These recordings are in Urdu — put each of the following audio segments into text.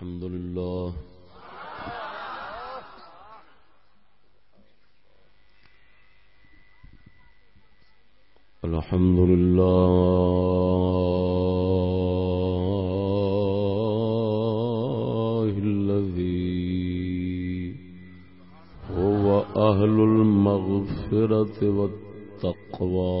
الحمد لله. الحمد لله الذي هو أهل المغفرة والتقوى.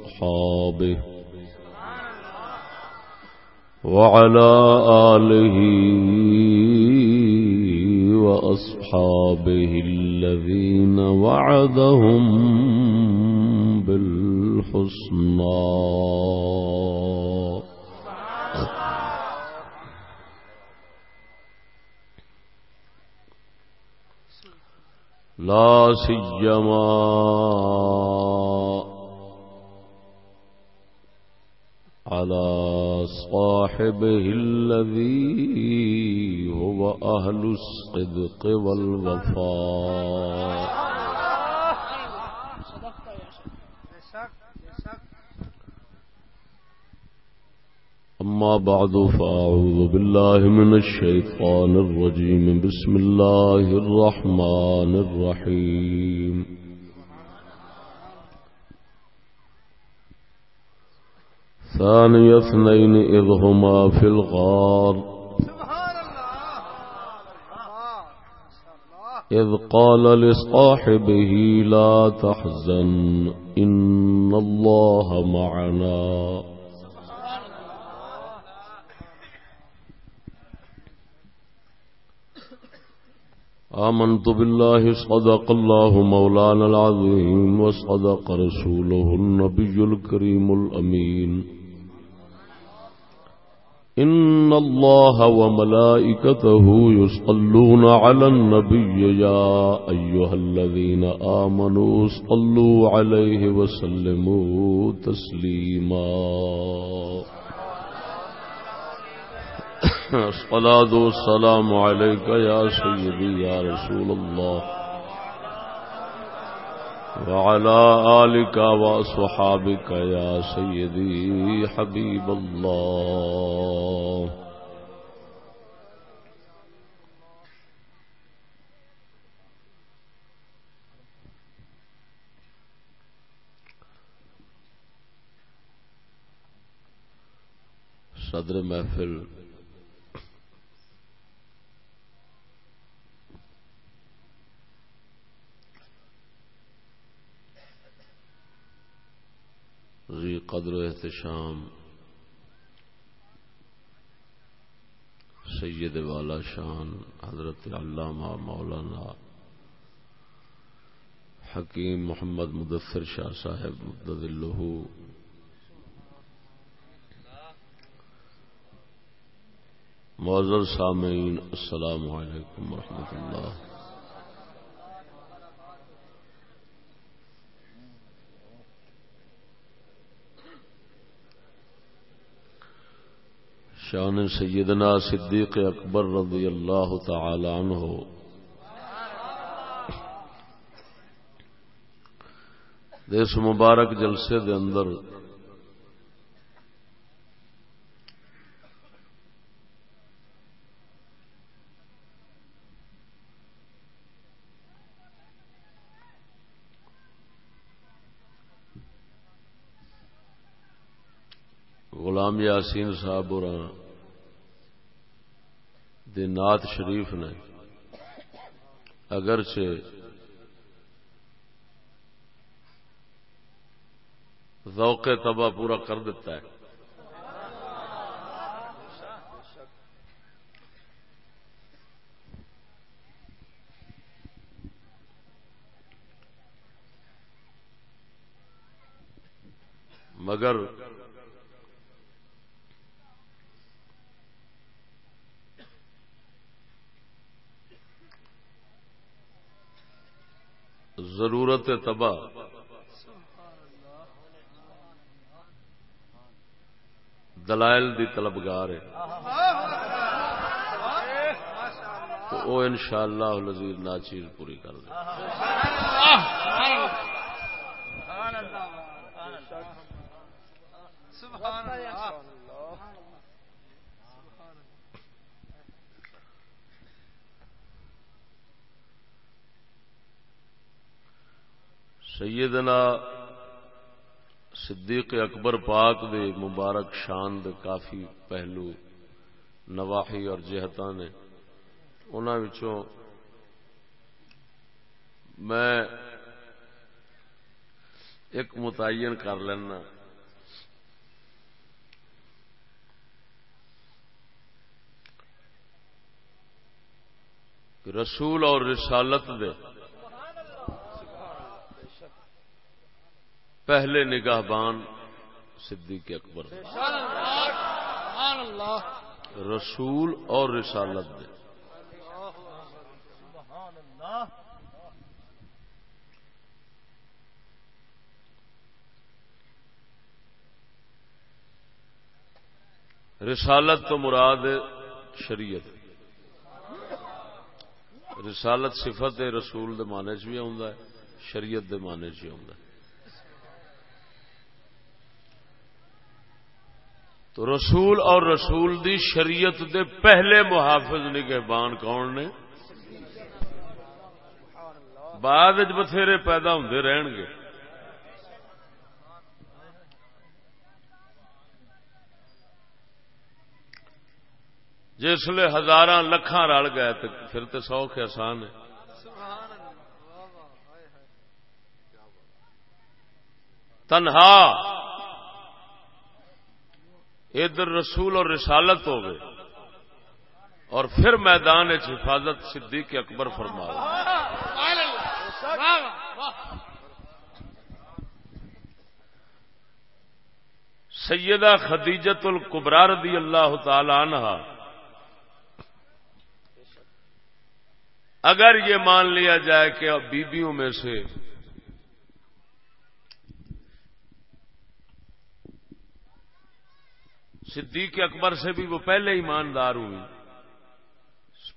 وعلى آله وأصحابه الذين وعدهم بالحسنى. لا سيما على صاحبه الذي هو أهل الصدق والوفاء. أما بعد فأعوذ بالله من الشيطان الرجيم. بسم الله الرحمن الرحيم. ثاني اثنين إذ هما في الغار. إذ قال لصاحبه لا تحزن، إن الله معنا. آمنت بالله، صدق الله مولانا العظيم، وصدق رسوله النبي الكريم الأمين. إن الله وملائكته يصلون على النبي يا أيها الذين آمنوا صلوا عليه وسلموا تسليما. الصلاة والسلام عليك يا سيدي يا رسول الله. وعلى آلك وصحابك يا سيدي حبيب الله. صدر محفل ذی قدر و احتشام، سید والا شان، حضرت علامہ مولانا حکیم محمد مدثر شاہ صاحب مدد اللہ معذر سامعین، السلام علیکم ورحمۃ اللہ۔ شان سیدنا صدیق اکبر رضی اللہ تعالی عنہ۔ اس مبارک جلسے دے اندر غلام یاسین صاحب اور دی نعت شریف نے۔ اگرچہ ذوق تباہ پورا کر دیتا ہے۔ مگر ضرورت تباہ۔ دلائل دی طلبگار ہے۔ تو وہ ان شاء اللہ نظیر ناچیر پوری کر دے۔ سیدنا صدیق اکبر پاک دے مبارک شان دے کافی پہلو نواحی اور جہتاں نے وچوں میں ایک متعین کر لینا۔ رسول اور رسالت دے پہلے نگاہ بان صدیق اکبر رسول اور رسالت دے۔ رسالت تو مراد شریعت۔ رسالت صفت رسول دے معنی چ بھی آ شریعت دے معنی چ آ تو رسول اور رسول دی شریعت دے پہلے محافظ نگہبان کون نے؟ بعد بتھیرے پیدا ہوں رہن گے۔ جسے ہزار لکھان رل گئے تو پھر تو سوکھ آسان ہے۔ تنہا ادھر رسول اور رسالت ہو گئے اور پھر میدان حفاظت صدیق اکبر فرما سیدہ خدیجت القبرا رضی اللہ تعالی عنہ، اگر یہ مان لیا جائے کہ بیبیوں میں سے صدیق اکبر سے بھی وہ پہلے ایماندار ہوئی۔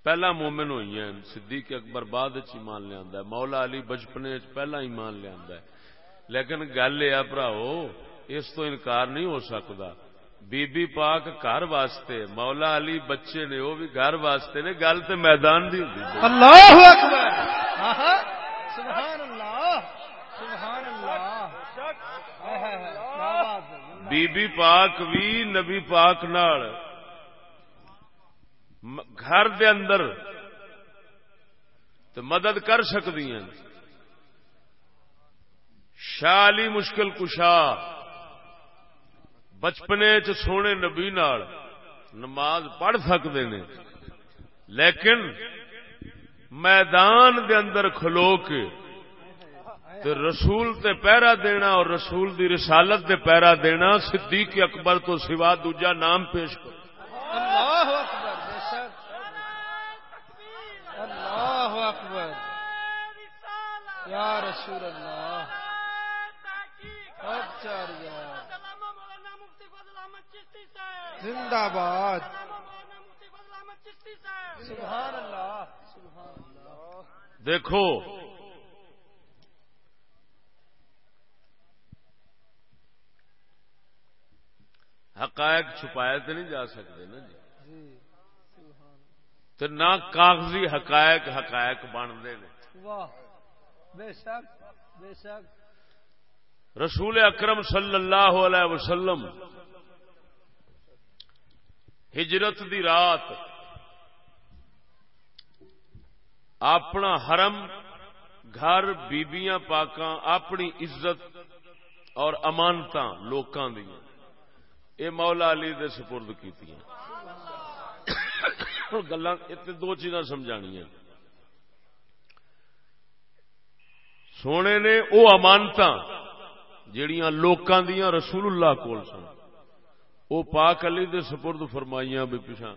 پہلا مومن ہوئی ہیں۔ صدیق اکبر بعد ایمان لیا مولا علی بچپنے پہلا ایمان لیا ہے۔ لیکن گل یہ براؤ اس تو انکار نہیں ہو سکتا۔ بی بی پاک گھر واسطے، مولا علی بچے نے، وہ بھی گھر واسطے نے گل تو میدان دی اللہ اکبر! سبحان اللہ! سبحان اللہ! بی بی پاک بھی نبی پاک نال۔ گھر دے اندر تو مدد کر سکتی ہیں۔ شالی مشکل کشا بچپنے چ سونے نبی نال نماز پڑھ سکتے ہیں لیکن میدان دے اندر کھلو کے تے رسول تے پیرا دینا اور رسول دی رسالت دے پیرا دینا صدیق اکبر تو سوا دوجا نام پیش کرو۔ اللہ اکبر بے شک۔ اللہ اکبر۔ یا رسول اللہ۔ زندہ باد۔ سبحان اللہ۔ دیکھو حقائق چھپائے تو نہیں جا سکتے نا جی, جی، تو نہ کاغذی حقائق حقائق بنتے رسول اکرم صلی اللہ علیہ وسلم ہجرت دی رات اپنا حرم گھر بیبیاں پاکاں اپنی عزت اور امانت لوکاں دیا یہ مولا علی دے سپرد کی گلا دو چیزاں سمجھانی سونے نے وہ امانت جیڑیاں لوکاں دیاں رسول اللہ کول سن۔ او پاک علی دے سپرد فرمائیاں بھی پیچھا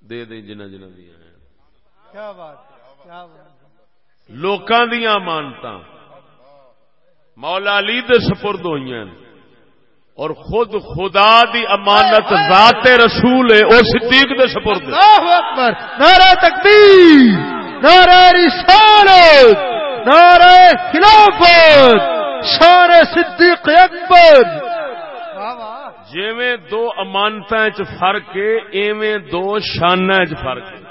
دے دیں جنہ جنہ دیاں ہیں۔ کیا بات ہے؟ کیا بات ہے؟ لوکاں دیاں امانتاں۔ مولا علی دے سپرد ہوئی ہیں۔ اور خود خدا دی امانت ذات رسول ہے او صدیق دے سپرد اللہ اکبر۔ نعرہ تکبیر نعرہ رسالت نعرہ خلافت شان صدیق اکبر۔ جیویں دو امانتاں چ فرق ہے ایویں دو شاناں چ فرق ہے۔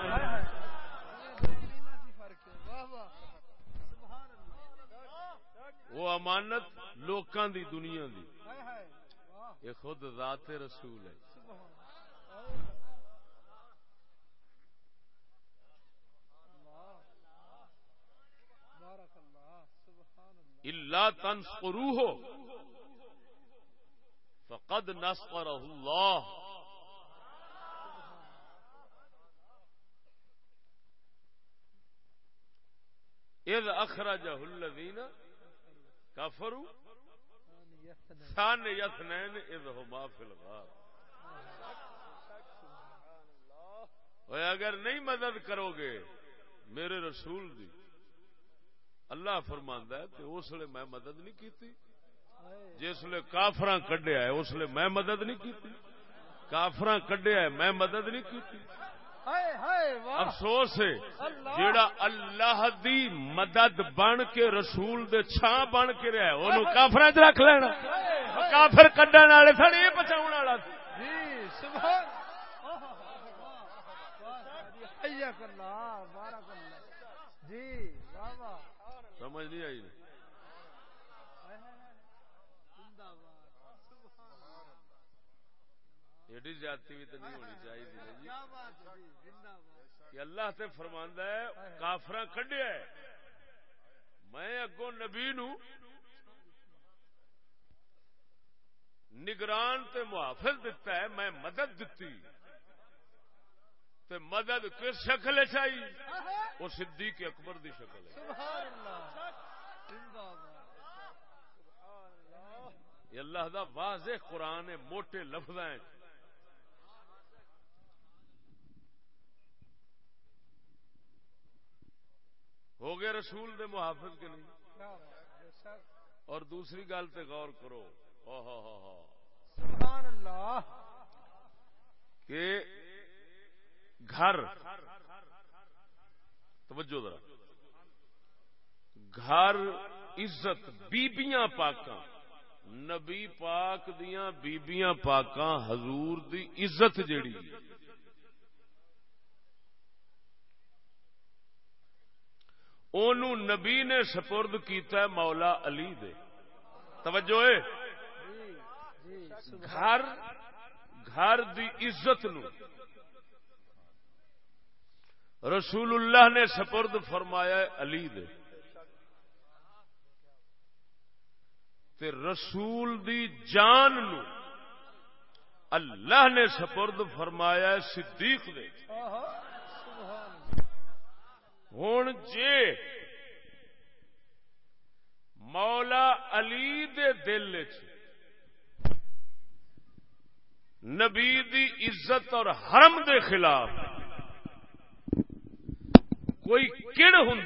وہ امانت لوکاں دی دنیا دی۔ یہ خود ذات رسول ہے۔ اللہ تنصروہ فقد نصرہ اللہ اذ اخرجہ الذین کفروا ثان یثنین اذ ہما فی الغار۔ اور اگر نہیں مدد کرو گے میرے رسول دی، اللہ فرماندا ہے کہ اس لیے میں مدد نہیں کیتی۔ جس لیے کافراں کڈیا ہے اس لیے میں مدد نہیں کیتی۔ کافراں کڈیا ہے میں مدد نہیں کیتی۔ افسوس ہے۔ جیڑا اللہ دی مدد بن کے رسول دے چھاں بن کے رہا ہے اونوں کافراں چ رکھ لینا۔ کافر کڈن والے سن یہ بچاون والا جی سبحان اللہ۔ جی سمجھ نہیں آئی۔ ایڈی زیادتی بھی تو نہیں ہونی چاہیے تھی نا جی کہ اللہ تے فرماندا ہے کافراں کڈیا ہے۔ میں اگوں نبی نو نگران تے محافظ دتا ہے میں مدد دتی۔ تے مدد کس شکل چاہیے وہ صدیق اکبر دی شکل ہے اللہ۔ دا واضح قرآن موٹے لفظ ہیں ہو گئے رسول دے محافظ کے نہیں شک اور دوسری گل تے غور کرو۔ او ہو ہو ہو۔ سبحان اللہ کہ گھر توجہ ذرا۔ گھر عزت بیبیاں پاکاں۔ نبی پاک دیاں بیبیاں پاکاں حضور دی عزت جیڑی۔ اونوں نبی نے سپرد کیتا ہے مولا علی دے۔ توجہ ہے گھر گھر دی عزت نو۔ رسول اللہ نے سپرد فرمایا ہے علی دے۔ تے رسول دی جان نو اللہ نے سپرد فرمایا ہے صدیق دے۔ آہا ہوں جے مولا علی دے دل چ نبی دی عزت اور حرم دے خلاف کوئی کڑ ہوں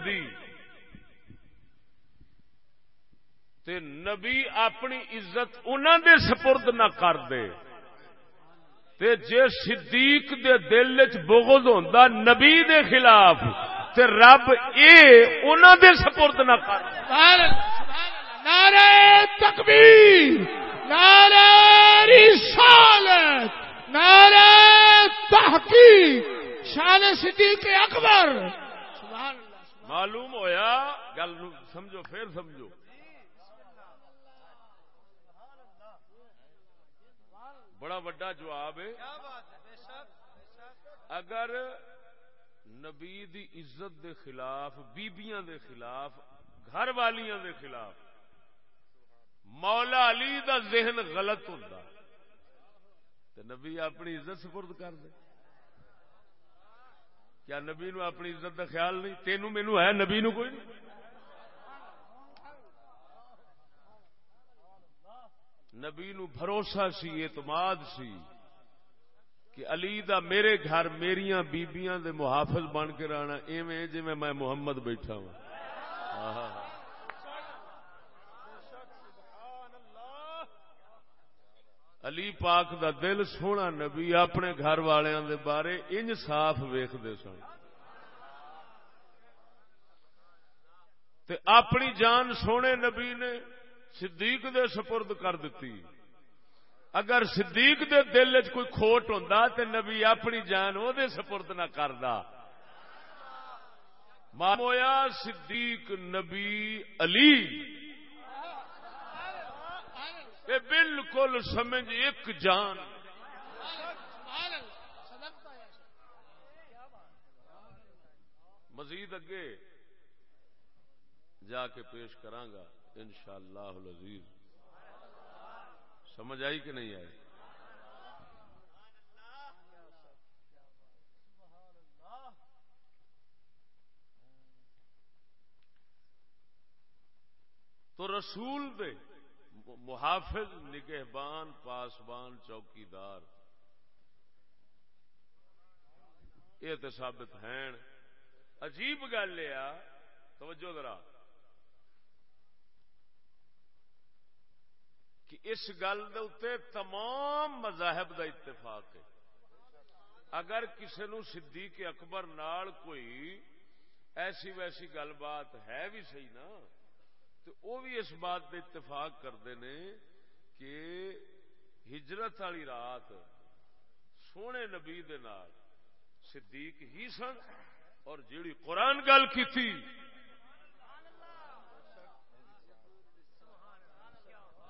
تے نبی اپنی عزت انہوں دے سپرد نہ کر دے تے جے صدیق دے دل چ بغض ہوندا نبی دے خلاف تے رب اے انہوں دے سپرد نہ کر۔ دے سبحان اللہ سبحان اللہ نعرہ تکبیر نعرہ رسالت نعرہ تحقیق شان صدیق اکبر۔ سبحان اللہ معلوم ہویا؟ گل سمجھو پھر سمجھو۔ بڑا وڈا جواب ہے۔ اگر نبی دی عزت دے خلاف، بیبیاں دے خلاف، گھر والیاں دے خلاف مولا علی دا ذہن غلط ہوتا تو نبی اپنی عزت سپرد کر دے۔ کیا نبی نو اپنی عزت دا خیال نہیں؟ تینو مینو ہے نبی نو کوئی نہیں؟ نبی نو بھروسہ سی، اعتماد سی۔ کہ علی دا میرے گھر میریاں بیبیاں دے محافظ بن کے رہنا، ایویں جی میں محمد بیٹھا ہوں۔ علی پاک دا دل سونا نبی اپنے گھر والوں دے بارے انج صاف ویختے سن۔ تے اپنی جان سونے نبی نے صدیق دے سپرد کر دیتی اگر صدیق دے دل چ کوئی کھوٹ ہوں تو نبی اپنی جان وہ سپرد نہ کردا۔ مامویا صدیق نبی علی۔ بالکل سمجھ ایک جان۔ مزید اگے جا کے پیش کرانگا ان شاء اللہ سمجھ آئی کہ نہیں آئی؟ تو رسول دے، محافظ، نگہبان، پاسبان، چوکیدار، یہ تو ثابت ہیں۔ عجیب گل یہ توجہ ذرا۔ کہ اس گل تمام مذاہب دا اتفاق ہے۔ اگر کسی نو صدیق اکبر نال کوئی ایسی ویسی گل بات ہے بھی صحیح نا، تو وہ بھی اس بات اتفاق کرتے ہیں کہ ہجرت والی رات سونے نبی دے نال صدیق ہی سن اور جیڑی قرآن گل کی تھی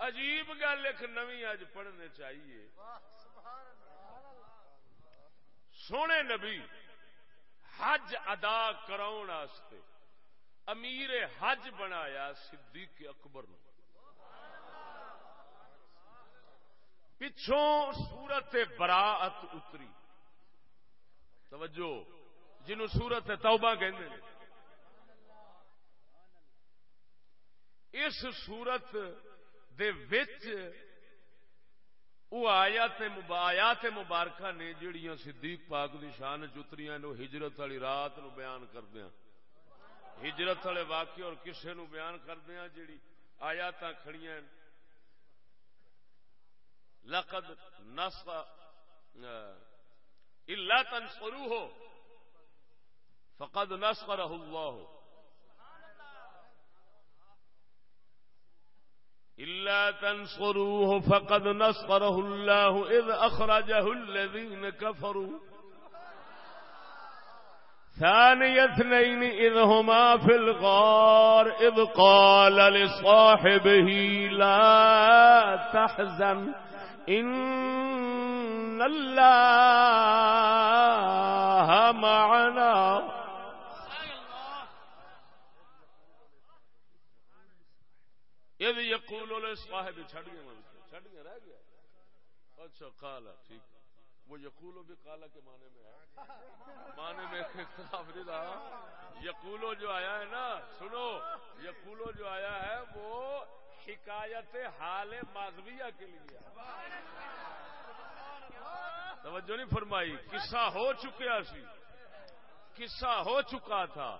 عجیب گل ایک نوی اج پڑھنے چاہیے۔ سونے نبی، حج ادا کراؤ امیر حج بنایا صدیق اکبر نو۔ پچھوں سورت براعت اتری۔ توجہ، جنہوں سورت توبہ کہندے اس سورت دے وچ وہ آیات آیات مبارکہ نے جڑیاں صدیق پاک دی شان چتریاں نو ہجرت والی رات نو بیان کردیاں ہجرت والے واقعے اور کسے نو بیان کردیا جیڑی آیات کھڑیاں لقد نص الا تنصروه، فقد نصره الله۔ إلا تنصروه فقد نصره الله إذ أخرجه الذين كفروا. ثاني اثنين إذ هما في الغار إذ قال لصاحبه لا تحزن إن الله معنا. إذ يقول لصاحبه چھڑ گیا چھڑ گیا رہ گیا۔ اچھا قال ٹھیک۔ وہ یقولو بھی قال کے معنی میں ہے۔ معنی میں اختلاف نہیں رہا۔ یقولو جو آیا ہے نا، سنو یقولو جو آیا ہے، وہ شکایت حال مازویہ کے لیے توجہ نہیں فرمائی، قصہ ہو چکیا سی۔ قصہ ہو چکا تھا۔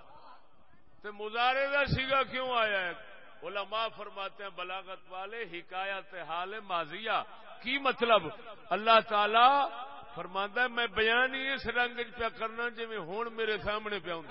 تو مظاہرے کا سیگا کیوں آیا ہے؟ علماء فرماتے ہیں، بلاغت والے، حکایت حال ماضیہ۔ کی مطلب؟ اللہ تعالی فرماندہ میں بیان ہی اس رنگ پیا کرنا جی ہوں میرے سامنے پیا آؤں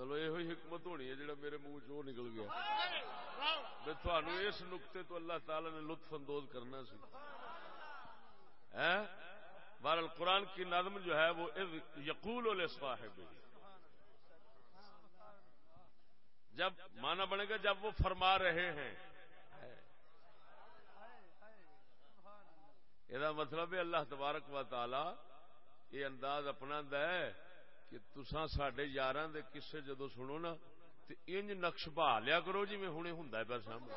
چلو یہ حکمت ہونی ہے جڑا میرے منہ چ نکل گیا۔ تھانو اس نقطے تو اللہ تعالی نے لطف اندوز کرنا سی۔ بہرحال قرآن کی نظم جو ہے وہ یقول صاحب جب مانا بنے گا جب وہ فرما رہے ہیں۔ یہ مطلب ہے اللہ تبارک و تعالی یہ انداز اپنا ہے۔ کہ تسا ساڈے یار کسے جدو سنو نا تو انج نقش بہا لیا کرو جی میں ہوں ہوندا پر سامنے۔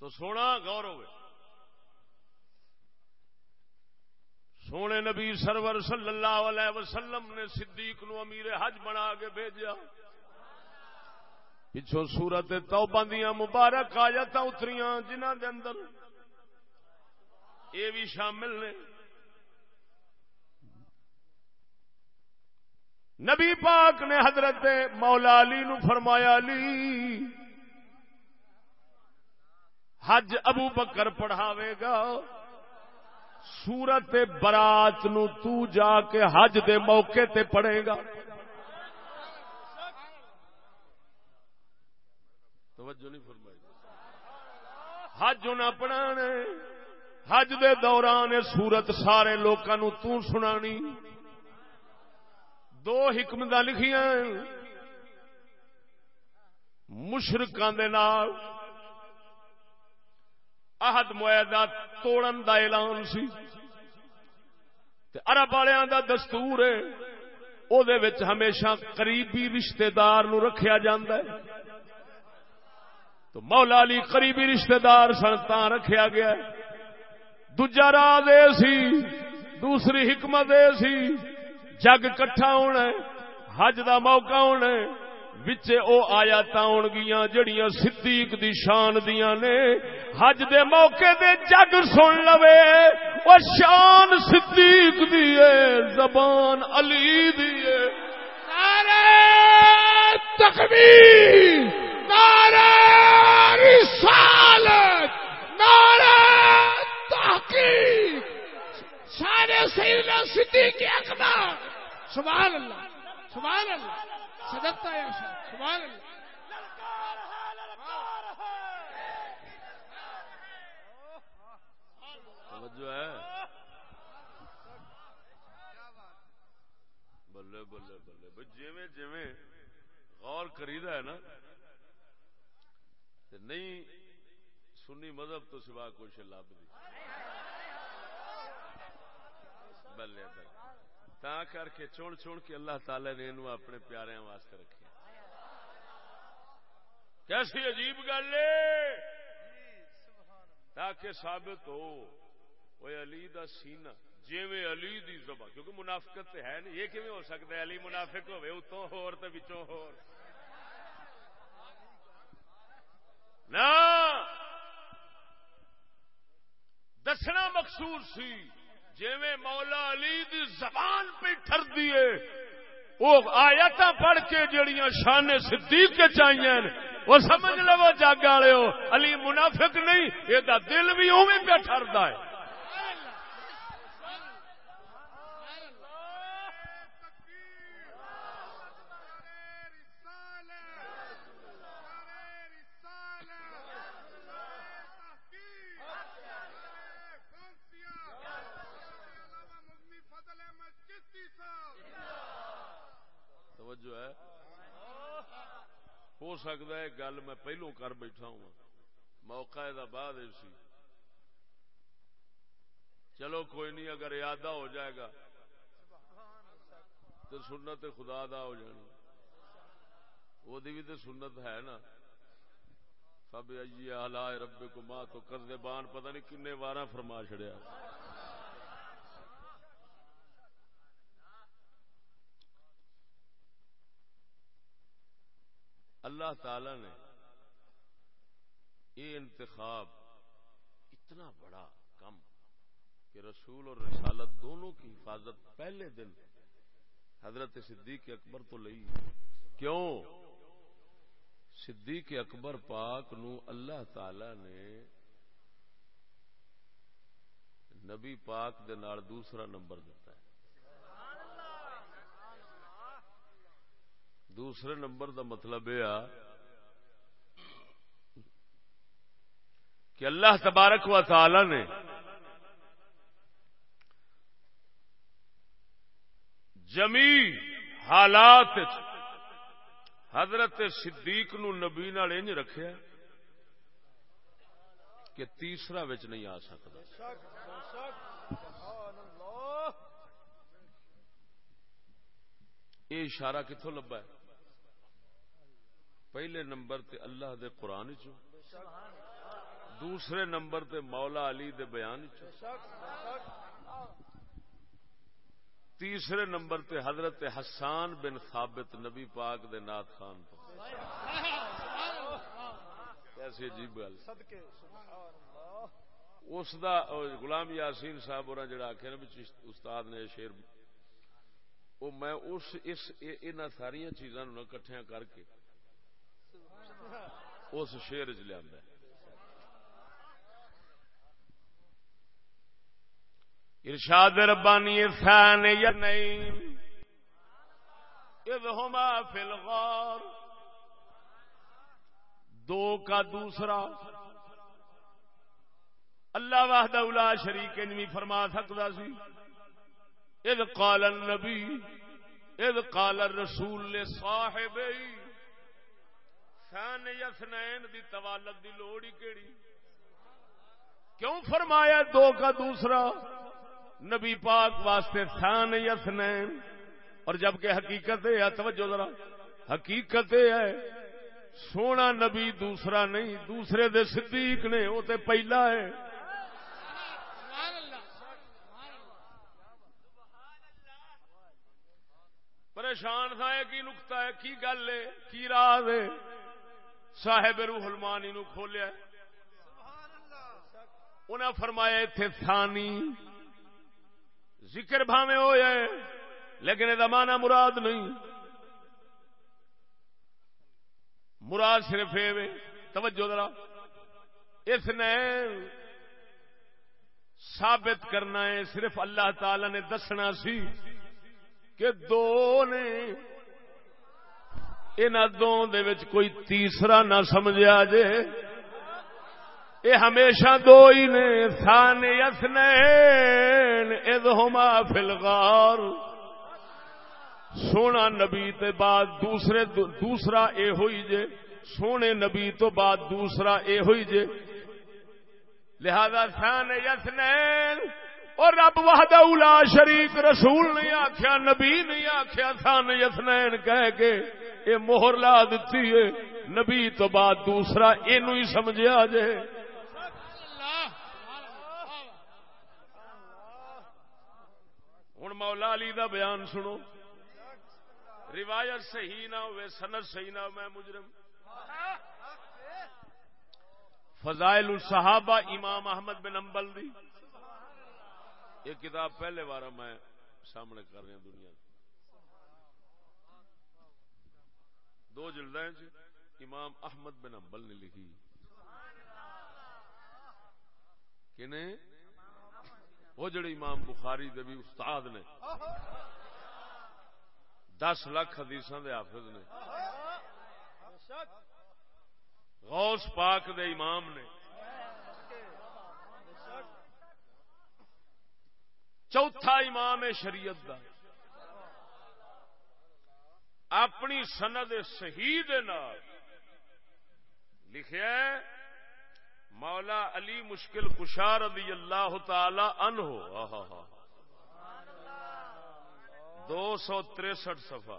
تو سونا گور ہوئے۔ سونے نبی سرور صلی اللہ علیہ وسلم نے صدیق نو امیر حج بنا کے بھیجا پچھو سورت تو بندیاں مبارک آیات اتریاں جنہ دے اندر یہ بھی شامل نے۔ نبی پاک نے حضرت مولا علی نو فرمایا، علی، حج ابو بکر پڑھاوے گا، سورت برات نو تو جا کے حج دے موقع تے پڑھے گا۔ توجہ نہیں فرمائی۔ حج انہیں پڑھانے حج دے دوران سورت سارے لوگوں تو سنانی۔ دو حکمت لکھیاں مشرقان عہد معاہدہ توڑن دا اعلان سی۔ ارب والوں دا دستور ہے۔ او دے وچ ہمیشہ قریبی رشتہ دار نو رکھیا جاندا ہے۔ تو مولا علی قریبی رشتہ دار سنتا رکھیا گیا ہے۔ دوجا راہ دے سی، دوسری حکمت دے سی، جگ کٹھا ہونا حج دا موقع ہونا وچے او آیات آن گیاں جڑیاں صدیق دی شان دیاں نے۔ حج دے موقع دے جگ سن لوے، او شان صدیق دی ہے زبان علی دی ہے نعرہ تکبیر نعرہ رسالت، نعرہ تحقیق۔ سارے سیدنا صدیق اکبر۔ سبحان اللہ سبحان اللہ۔ صدقتا یا شاہ، سبحان اللہ۔ توجہ ہے۔ بلے بلے بلے۔ بھئی جویں جویں غور کریدا ہے نا۔ تے نہیں، سنی مذہب تو سوا کچھ لب دی بلے بلے۔ تا کر کے چون چون کے اللہ تعالی نے انہوں اپنے پیارے واسطے رکھے کیسی عجیب گل ہے۔ تاکہ ثابت ہو وہ علی دا سینہ، جیویں علی دی زبان، کیونکہ منافقت ہے نہیں، یہ کیویں ہو سکتا ہے؟ علی منافق ہوے اتوں ہور تے وچوں ہور۔ نہ دسنا مقصور سی جی مولا علی دی زبان پہ ٹر دیے وہ آیات پڑھ کے جڑیاں شان صدیق کے چاہیے وہ سمجھ لو جاگ والے ہو، علی منافق نہیں یہ دل بھی اوے پہ ٹرتا ہے توجہ ہے ہو سکتا ہے گل میں پہلو کر بیٹھا ہوں موقع بعد سی چلو کوئی نہیں اگر یادہ ہو جائے گا تو سنت خدا دا ہو جانی وہ بھی تو سنت ہے نا سب آئیے آلہ رب کو ماں تو کردے بان پتہ نہیں کنے وارا فرما چڑیا اللہ تعالی نے یہ انتخاب اتنا بڑا کم کہ رسول اور رسالت دونوں کی حفاظت پہلے دن حضرت صدیق اکبر تو لئی۔ کیوں؟ صدیق اکبر پاک نو اللہ تعالی نے نبی پاک دے نال دوسرا نمبر دیتا ہے۔ دوسرے نمبر دا مطلب یہ کہ اللہ تبارک و تعالی نے جمی حالات حضرت صدیق نو نبی نال انج رکھیا کہ تیسرا وچ نہیں آ سکتا۔ یہ اشارہ کتوں لبا ہے؟ پہلے نمبر تے اللہ دے قرآن چ دوسرے نمبر تے مولا علی دے بیان تیسرے نمبر تے حضرت حسان بن ثابت نبی پاک دے نات خان ایسی عجیب گل۔ اس دا غلام یاسین صاحب اور جڑا آخیا نا استاد نے شیر وہ میں اس اس ان ساری چیزاں کٹھیا کر کے اس شیر چ لیا ارشاد ربانی فین یا نہیں اذ ہما فی الغار. دو کا دوسرا. اللہ واہدہ الا شریک نہیں فرما سکتا سی. اذ قال النبی، اذ قال الرسول صاحب فین یسنین دی توالد دی لوڑی کیڑی؟ کیوں فرمایا دو کا دوسرا؟ نبی پاک واسطے تھان یسنین اور جبکہ حقیقت ہے، توجہ ذرا، حقیقت ہے، سونا نبی دوسرا نہیں، دوسرے دے صدیق نے، وہ تے پہلا ہے۔ پریشان تھا کی نکتا ہے، کی گل ہے، کی راز ہے؟ صاحب روح المانی نو کھولیا۔ انہیں فرمایا اتنے تھانی ذکر بھاوے ہو جائے لیکن یہ مانا مراد نہیں۔ مراد صرف توجہ ذرا، اس نے ثابت کرنا ہے، صرف اللہ تعالی نے دسنا سی کہ دو نے ان دونوں کوئی تیسرا نہ سمجھا جے۔ یہ ہمیشہ دو ہی نے سان یسنین ادہما فلغار سونا نبی تے بعد دوسرے دوسرا اے ہوئی جے، سونے نبی تو بعد دوسرا اے ہوئی جے۔ لہذا سان یسنین اور رب وحدہ اولا شریک، رسول نہیں آخیا نبی نہیں آخیا سان یسنین کہہ کے اے مہر لا دیتی ہے نبی تو بعد دوسرا، اینو ہی سمجھا جے۔ ہوں مولا علی دا بیان سنو۔ روایت صحیح نہ ہوئے سنت صحیح نہ ہو میں مجرم۔ فضائل الصحابہ امام احمد بن امبل دی۔ یہ کتاب پہلے بار میں سامنے کر رہا دنیا دو جلد جی، امام احمد بن امبل نے لکھی۔ کنے؟ وہ جڑے امام بخاری دے بھی استاد نے۔ دس لاکھ حدیث دے حافظ نے۔ غوث پاک دے امام نے۔ چوتھا امام ہے شریعت دا۔ اپنی سند صحیح لکھا مولا علی مشکل کشار رضی اللہ تعالی ان ہو دو سو تریسٹھ سفا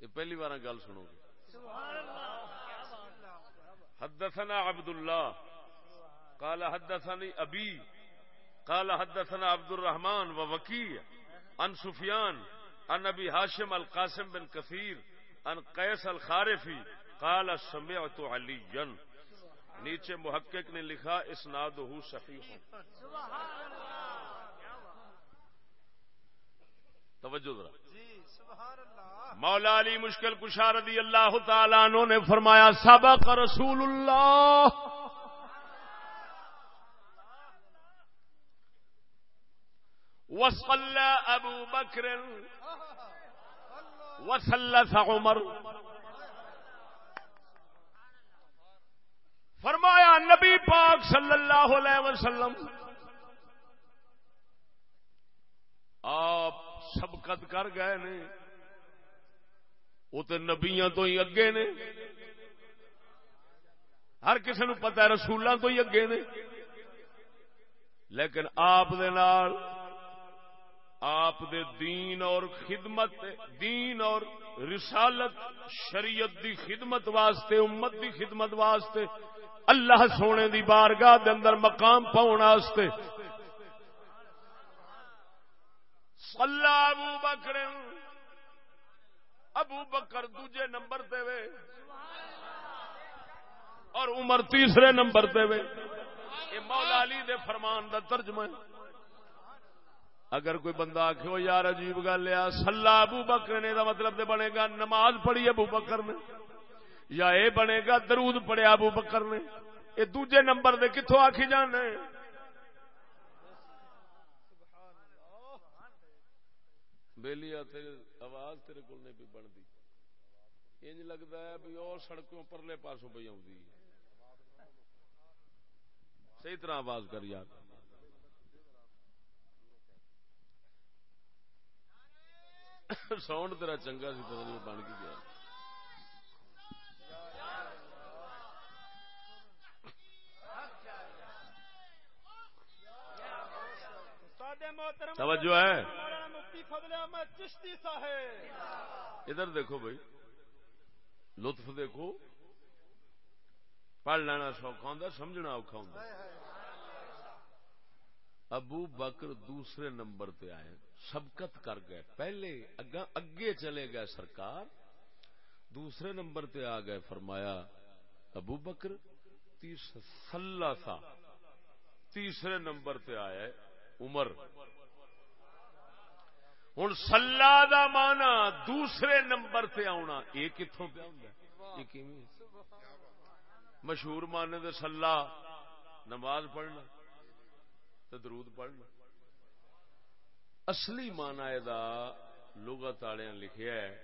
یہ پہلی بار گل سنو گے. حدثنا عبد اللہ قال حدثني ابي قال حدثنا عبد الرحمن ووكيع عن سفيان عن ابي هاشم القاسم بن كثير عن قيس الخارفي قال سمعت عليا نیچے محقق نے لکھا اسنادہ صحیح توجہ ذرا۔ مولا علی مشکل کشا رضی اللہ تعالی عنہ نے فرمایا سبق رسول اللہ۔ وصلى ابو بکر۔ وثلث عمر۔ فرمایا، نبی پاک صلی اللہ علیہ وسلم، آپ سبقت کر گئے نے، وہ تو نبیا تو ہی اگے نے۔ ہر کسی نو پتا رسولوں تو ہی اگے نے۔ لیکن آپ آپ دے دین اور خدمت، دین اور رسالت، شریعت دی خدمت واسطے، امت دی خدمت واسطے اللہ سونے دی بارگاہ دے اندر مقام پاؤن واسطے صلی ابو بکر ابو بکر دوجے نمبر تے وے۔ اور عمر تیسرے نمبر تے وے۔ یہ مولا علی دے فرمان دا ترجمہ ہے۔ اگر کوئی بندہ آخو یار عجیب گل ہے سلا ابو بکر نے دا مطلب دے بنے گا، نماز پڑھی ابو بکر نے۔ یا اے بنے گا، درود پڑھیا ابو بکر نے۔ یہ دوجے نمبر دے کتوں آخی جانا جانے بیلی آواز تیرے کو نہیں بھی بنتی۔ انج لگتا ہے بھی اور سڑکوں پرلے پاسوں پہ آؤں صحیح طرح آواز کر یار۔ ساؤنڈ تیرا چنگا سی، پتہ نہیں بن کے گیا۔ توجہ ہے۔ ادھر دیکھو بھائی۔ لطف دیکھو۔ پڑھ لینا سوکھا ہوں سمجھنا اوکھا ہوں ابو بکر دوسرے نمبر پہ آئے سبقت کر گئے۔ پہلے اگے چلے گئے سرکار دوسرے نمبر پہ آ گئے فرمایا ابو بکر تھا تیسرے نمبر پہ آیا عمر۔ ہوں سلا دا مانا دوسرے نمبر پہ آنا یہ کتوں پہ مشہور مانے دے سلا نماز پڑھنا درود پڑھنا۔ اصلی مانا لغت والے لکھیا ہے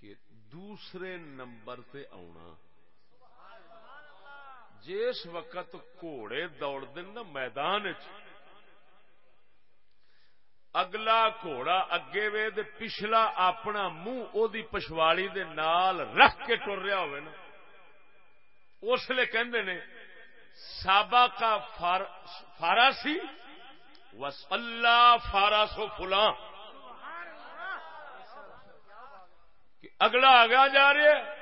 کہ دوسرے نمبر سے آنا جس وقت گھوڑے دوڑ دن نا میدان اگلا گھوڑا اگے وے دے پچھلا اپنا منہ او دی پچھواڑی دے نال رکھ کے ٹر رہا ہوئے نا۔ اس لیے کہندے نے سابا کا فارسی وس اللہ فاراسو فلاں اگلا آگا جا رہا ہے۔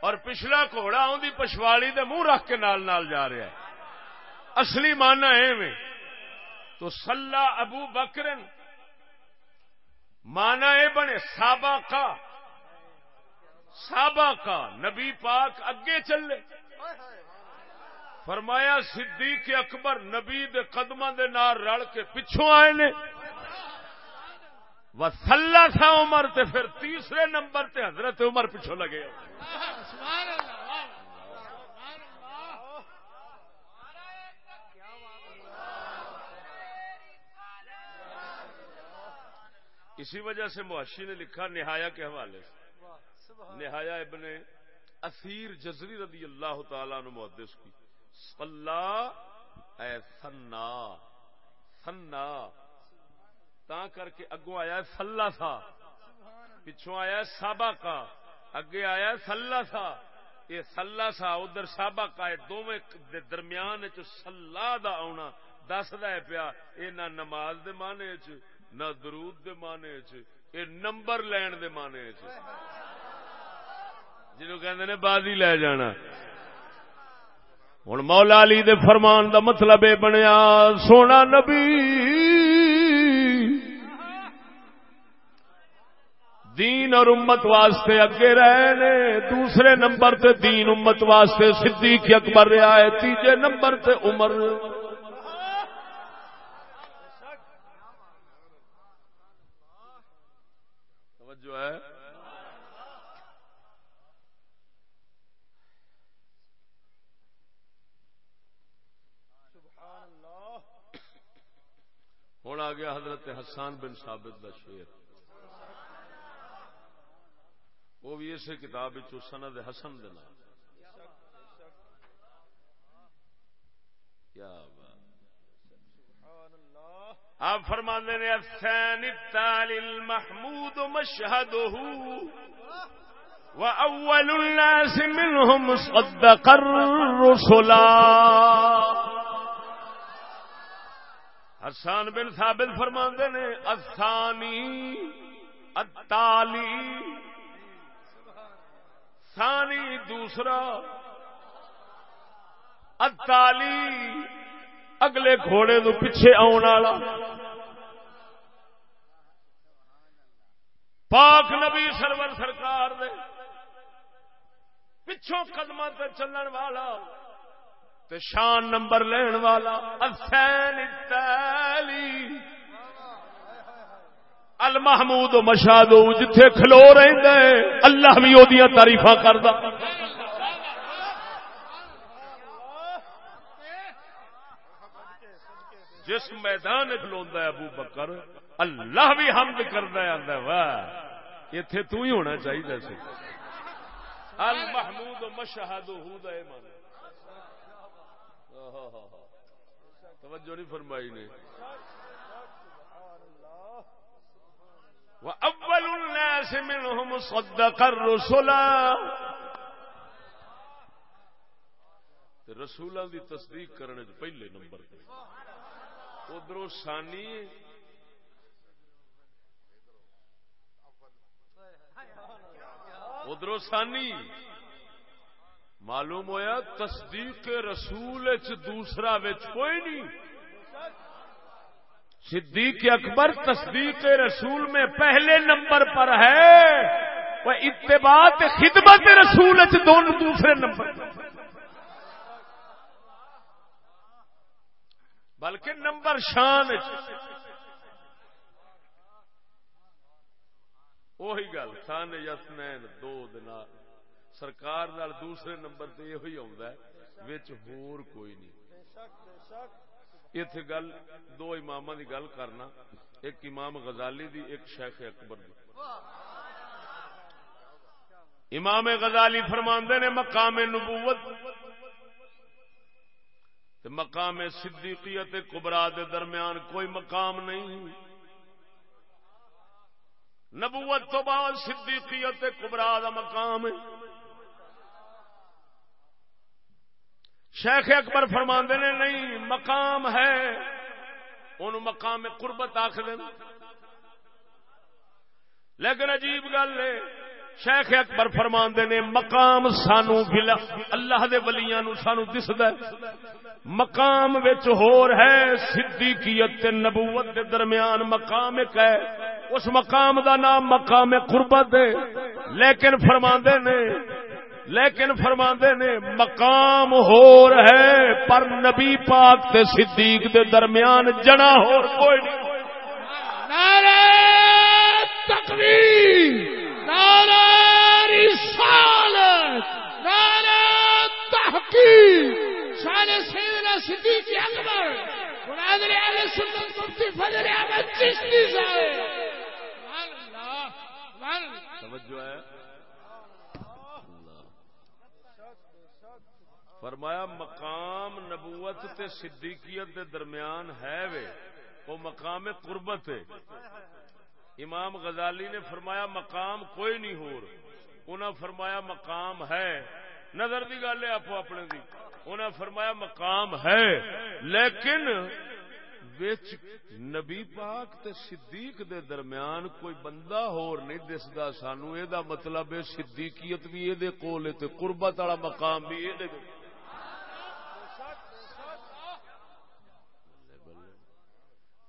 اور پچھلا گھوڑا آدھی پچھواڑی دے منہ رکھ کے نال نال جا رہا ہے۔ اصلی مانا ہے تو سلا ابو بکرن مانا یہ بنے سابا کا سابا کا نبی پاک اگے چلے۔ فرمایا صدیق اکبر نبی دے قدمہ دے نار رل کے پچھوں آئے نے۔ وسلا تھا عمر تے پھر تیسرے نمبر تے حضرت عمر پچھوں لگے۔ اسی وجہ سے معاشی نے لکھا نہایا کے حوالے سے۔ نہایا ابن اثیر جزری رضی اللہ تعالیٰ نے محدث کی۔ اے سنا سنا تا کر کے اگوں آیا سلا تھا پچھوں آیا سابا کا اگے آیا سلا تھا یہ سلا سا، ادھر سابا کا دونوں درمیان سلا دا آنا دس ہے پیا۔ یہ نہ نماز دے مانے چ نہ درود دے مانے چ یہ نمبر لین دے مانے چ جنہوں کہ بازی لے جانا۔ ہوں مولا علی دے فرمان دا مطلب یہ بنیا، سونا نبی۔ دین اور امت واسطے اگے رہے دوسرے نمبر تے دین امت واسطے صدیق اکبر رہا ہے، تیجے نمبر تے عمر۔ توجہ ہے۔ ہوں آ گیا حضرت حسان بن ثابت کا شیر وہ بھی اسی کتاب سند حسن دن کیا آپ فرمانے نے افسان المحمود مشہد وأول الناس منهم صدق الرسلا۔ حسان بن ثابت فرماندے نے اثانی اتالی ثانی، دوسرا اتالی اگلے گھوڑے تو پیچھے آن والا۔ پاک نبی سرور سرکار دے پچھوں قدم تے چلن والا تے شان نمبر لین والا۔ اسین التالی۔ المحمود و مشادو جتھے کھلو رہندا ہے، اللہ بھی اودیاں تعریفاں کردا۔ جس میدان کھلوندا ہے ابو بکر، اللہ بھی حمد کردا ہے، آندا واہ، ایتھے تو ہی ہونا چاہیے سی۔ المحمود و مشہد ہو اے توجہ نہیں فرمائی نے۔ وَأَوَّلُ النَّاسِ مِنْهُمْ صَدَّقَ الرُّسُلَ. رسولوں دی تصدیق کرنے پہلے نمبر تے۔ ادھر سانی ادھر سانی معلوم ہویا تصدیق رسول دوسرا کوئی نہیں۔ صدیق اکبر تصدیق رسول میں پہلے نمبر پر ہے وہ اتباع خدمت رسول دونوں دوسرے نمبر پر بلکہ نمبر شان وہی گل، سن یسنین دو دن سرکار دوسرے نمبر تے یہ ہور کوئی نہیں۔ اتے گل دو امام دی گل کرنا، ایک امام غزالی دی، ایک شیخ اکبر دی۔ امام غزالی فرماندے نے مقام نبوت مقام صدیقیت کبرا دے درمیان کوئی مقام نہیں۔ نبوت تو بعد صدیقیت کبرا دا مقام ہے۔ شیخ اکبر فرماندے نے، نہیں، مقام ہے۔ ان مقام قربت آخر لیکن عجیب گل ہے، شیخ اکبر فرما نے، مقام سانو اللہ دے ولیاں نو سانو دسد مقام وچ ہور ہے، صدیقیت تے نبوت دے درمیان مقام ایک ہے۔ اس مقام دا نام مقام قربت ہے۔ لیکن فرما نے لیکن فرما نے مقام ہور ہے پر نبی پاک تے صدیق دے درمیان جنا ہور کوئی نہیں۔ نعرہ تکبیر رسالت تحقیق۔ شان سیدنا صدیق اکبر مناظر اہل سنت مفتی فضل احمد چشتی صاحب۔ فرمایا مقام نبوت تے صدیقیت دے درمیان ہے وے۔ وہ مقام قربت ہے۔ امام غزالی نے فرمایا مقام کوئی نہیں ہو انہاں فرمایا مقام ہے۔ نظر دی گل ہے آپ اپنے دی۔ انہاں فرمایا مقام ہے۔ لیکن وچ نبی پاک تے صدیق دے درمیان کوئی بندہ ہور نہیں دسدا سانو۔ اے دا مطلب ہے صدیقیت بھی اے دے کول تے قربت والا مقام بھی اے دے۔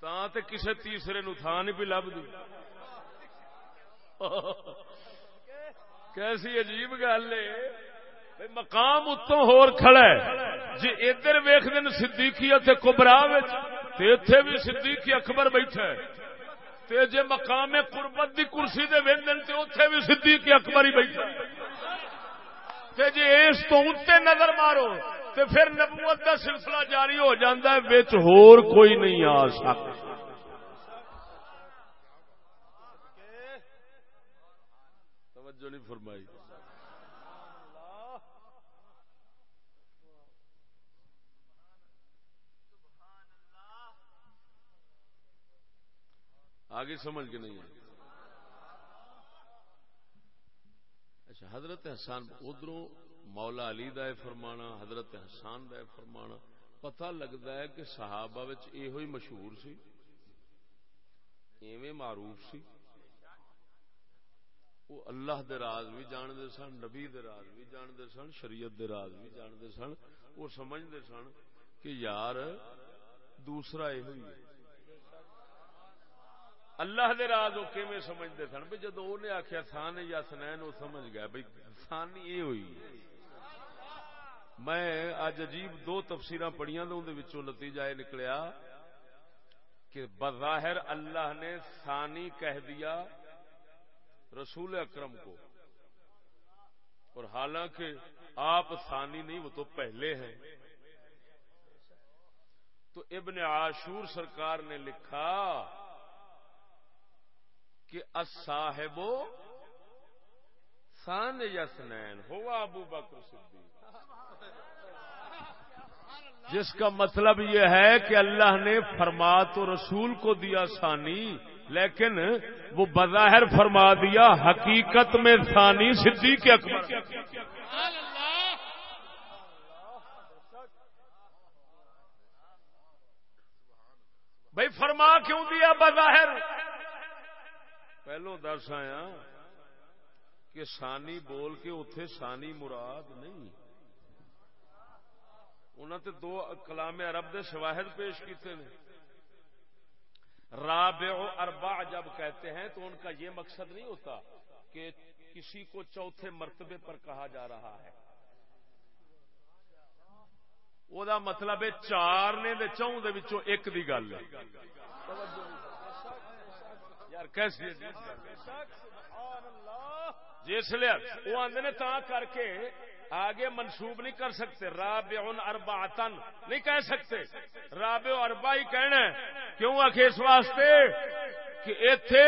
تاں تے کسے تیسرے نو تھان نہیں پہ لب دی۔ کیسی عجیب گل ہے۔ مقام اتوں ہور کھڑا ہے۔ جی ادھر ویخ دن صدیقی تے کبرا اتے بھی صدیقی اکبر بیٹھا ہے۔ تے جے مقام قربت دی کرسی دے ویندن تے اتے بھی صدیقی اکبر ہی بیٹھا ہے۔ تے جے اس تو اتنے نظر مارو تے پھر نبوت دا سلسلہ جاری ہو جاندہ ہے ویچ ہور کوئی نہیں آ سکتا۔ توجہ نہیں فرمائی۔ آگے سمجھ کے نہیں آئی۔ اچھا حضرت حسان ادھر مولا علی دا فرمانا، حضرت حسان دا فرمانا، پتہ لگتا ہے کہ صحابہ وچ یہ مشہور سی، ایویں معروف سی۔ وہ اللہ دے راز بھی جانتے سن، نبی دے راز بھی جانتے سن، شریعت دے راز بھی جانتے سن۔ وہ سمجھتے سن کہ یار، دوسرا یہ ہوئی اللہ دے راز وہ کیویں سمجھتے سن؟ بھی جدو انہیں آخیا تھان یا سنین وہ سمجھ گیا۔ بھائی تھان یہ ہوئی۔ میں اج عجیب دو تفسیر پڑھیاں تو اندر نتیجہ یہ نکلیا کہ بظاہر اللہ نے ثانی کہہ دیا رسول اکرم کو۔ اور حالانکہ آپ ثانی نہیں، وہ تو پہلے ہیں۔ تو ابن عاشور سرکار نے لکھا کہ اصاحب سان یسنین ہوا ابو بکر صدیق۔ جس کا مطلب یہ ہے کہ اللہ نے فرما تو رسول کو دیا ثانی، لیکن وہ بظاہر فرما دیا حقیقت میں ثانی صدیق اکبر۔ بھائی فرما کیوں دیا بظاہر؟ پہلو دس آیا کہ سانی بول کے اتے سانی مراد نہیں۔ انہوں نے دو کلام عرب دے شواہد پیش کیتے ہیں رابع اربع جب کہتے ہیں تو ان کا یہ مقصد نہیں ہوتا کہ کسی کو چوتھے مرتبے پر کہا جا رہا ہے۔ وہ مطلب ہے چار نے چون ایک دی گل۔ یار کیسے جس لیے وہ آدھے نے تا کر کے آگے منسوب نہیں کر سکتے راب اربا تن نہیں کہہ سکتے۔ راب اربا ہی کہنا کیوں آخ اس واسطے؟ کہ اتے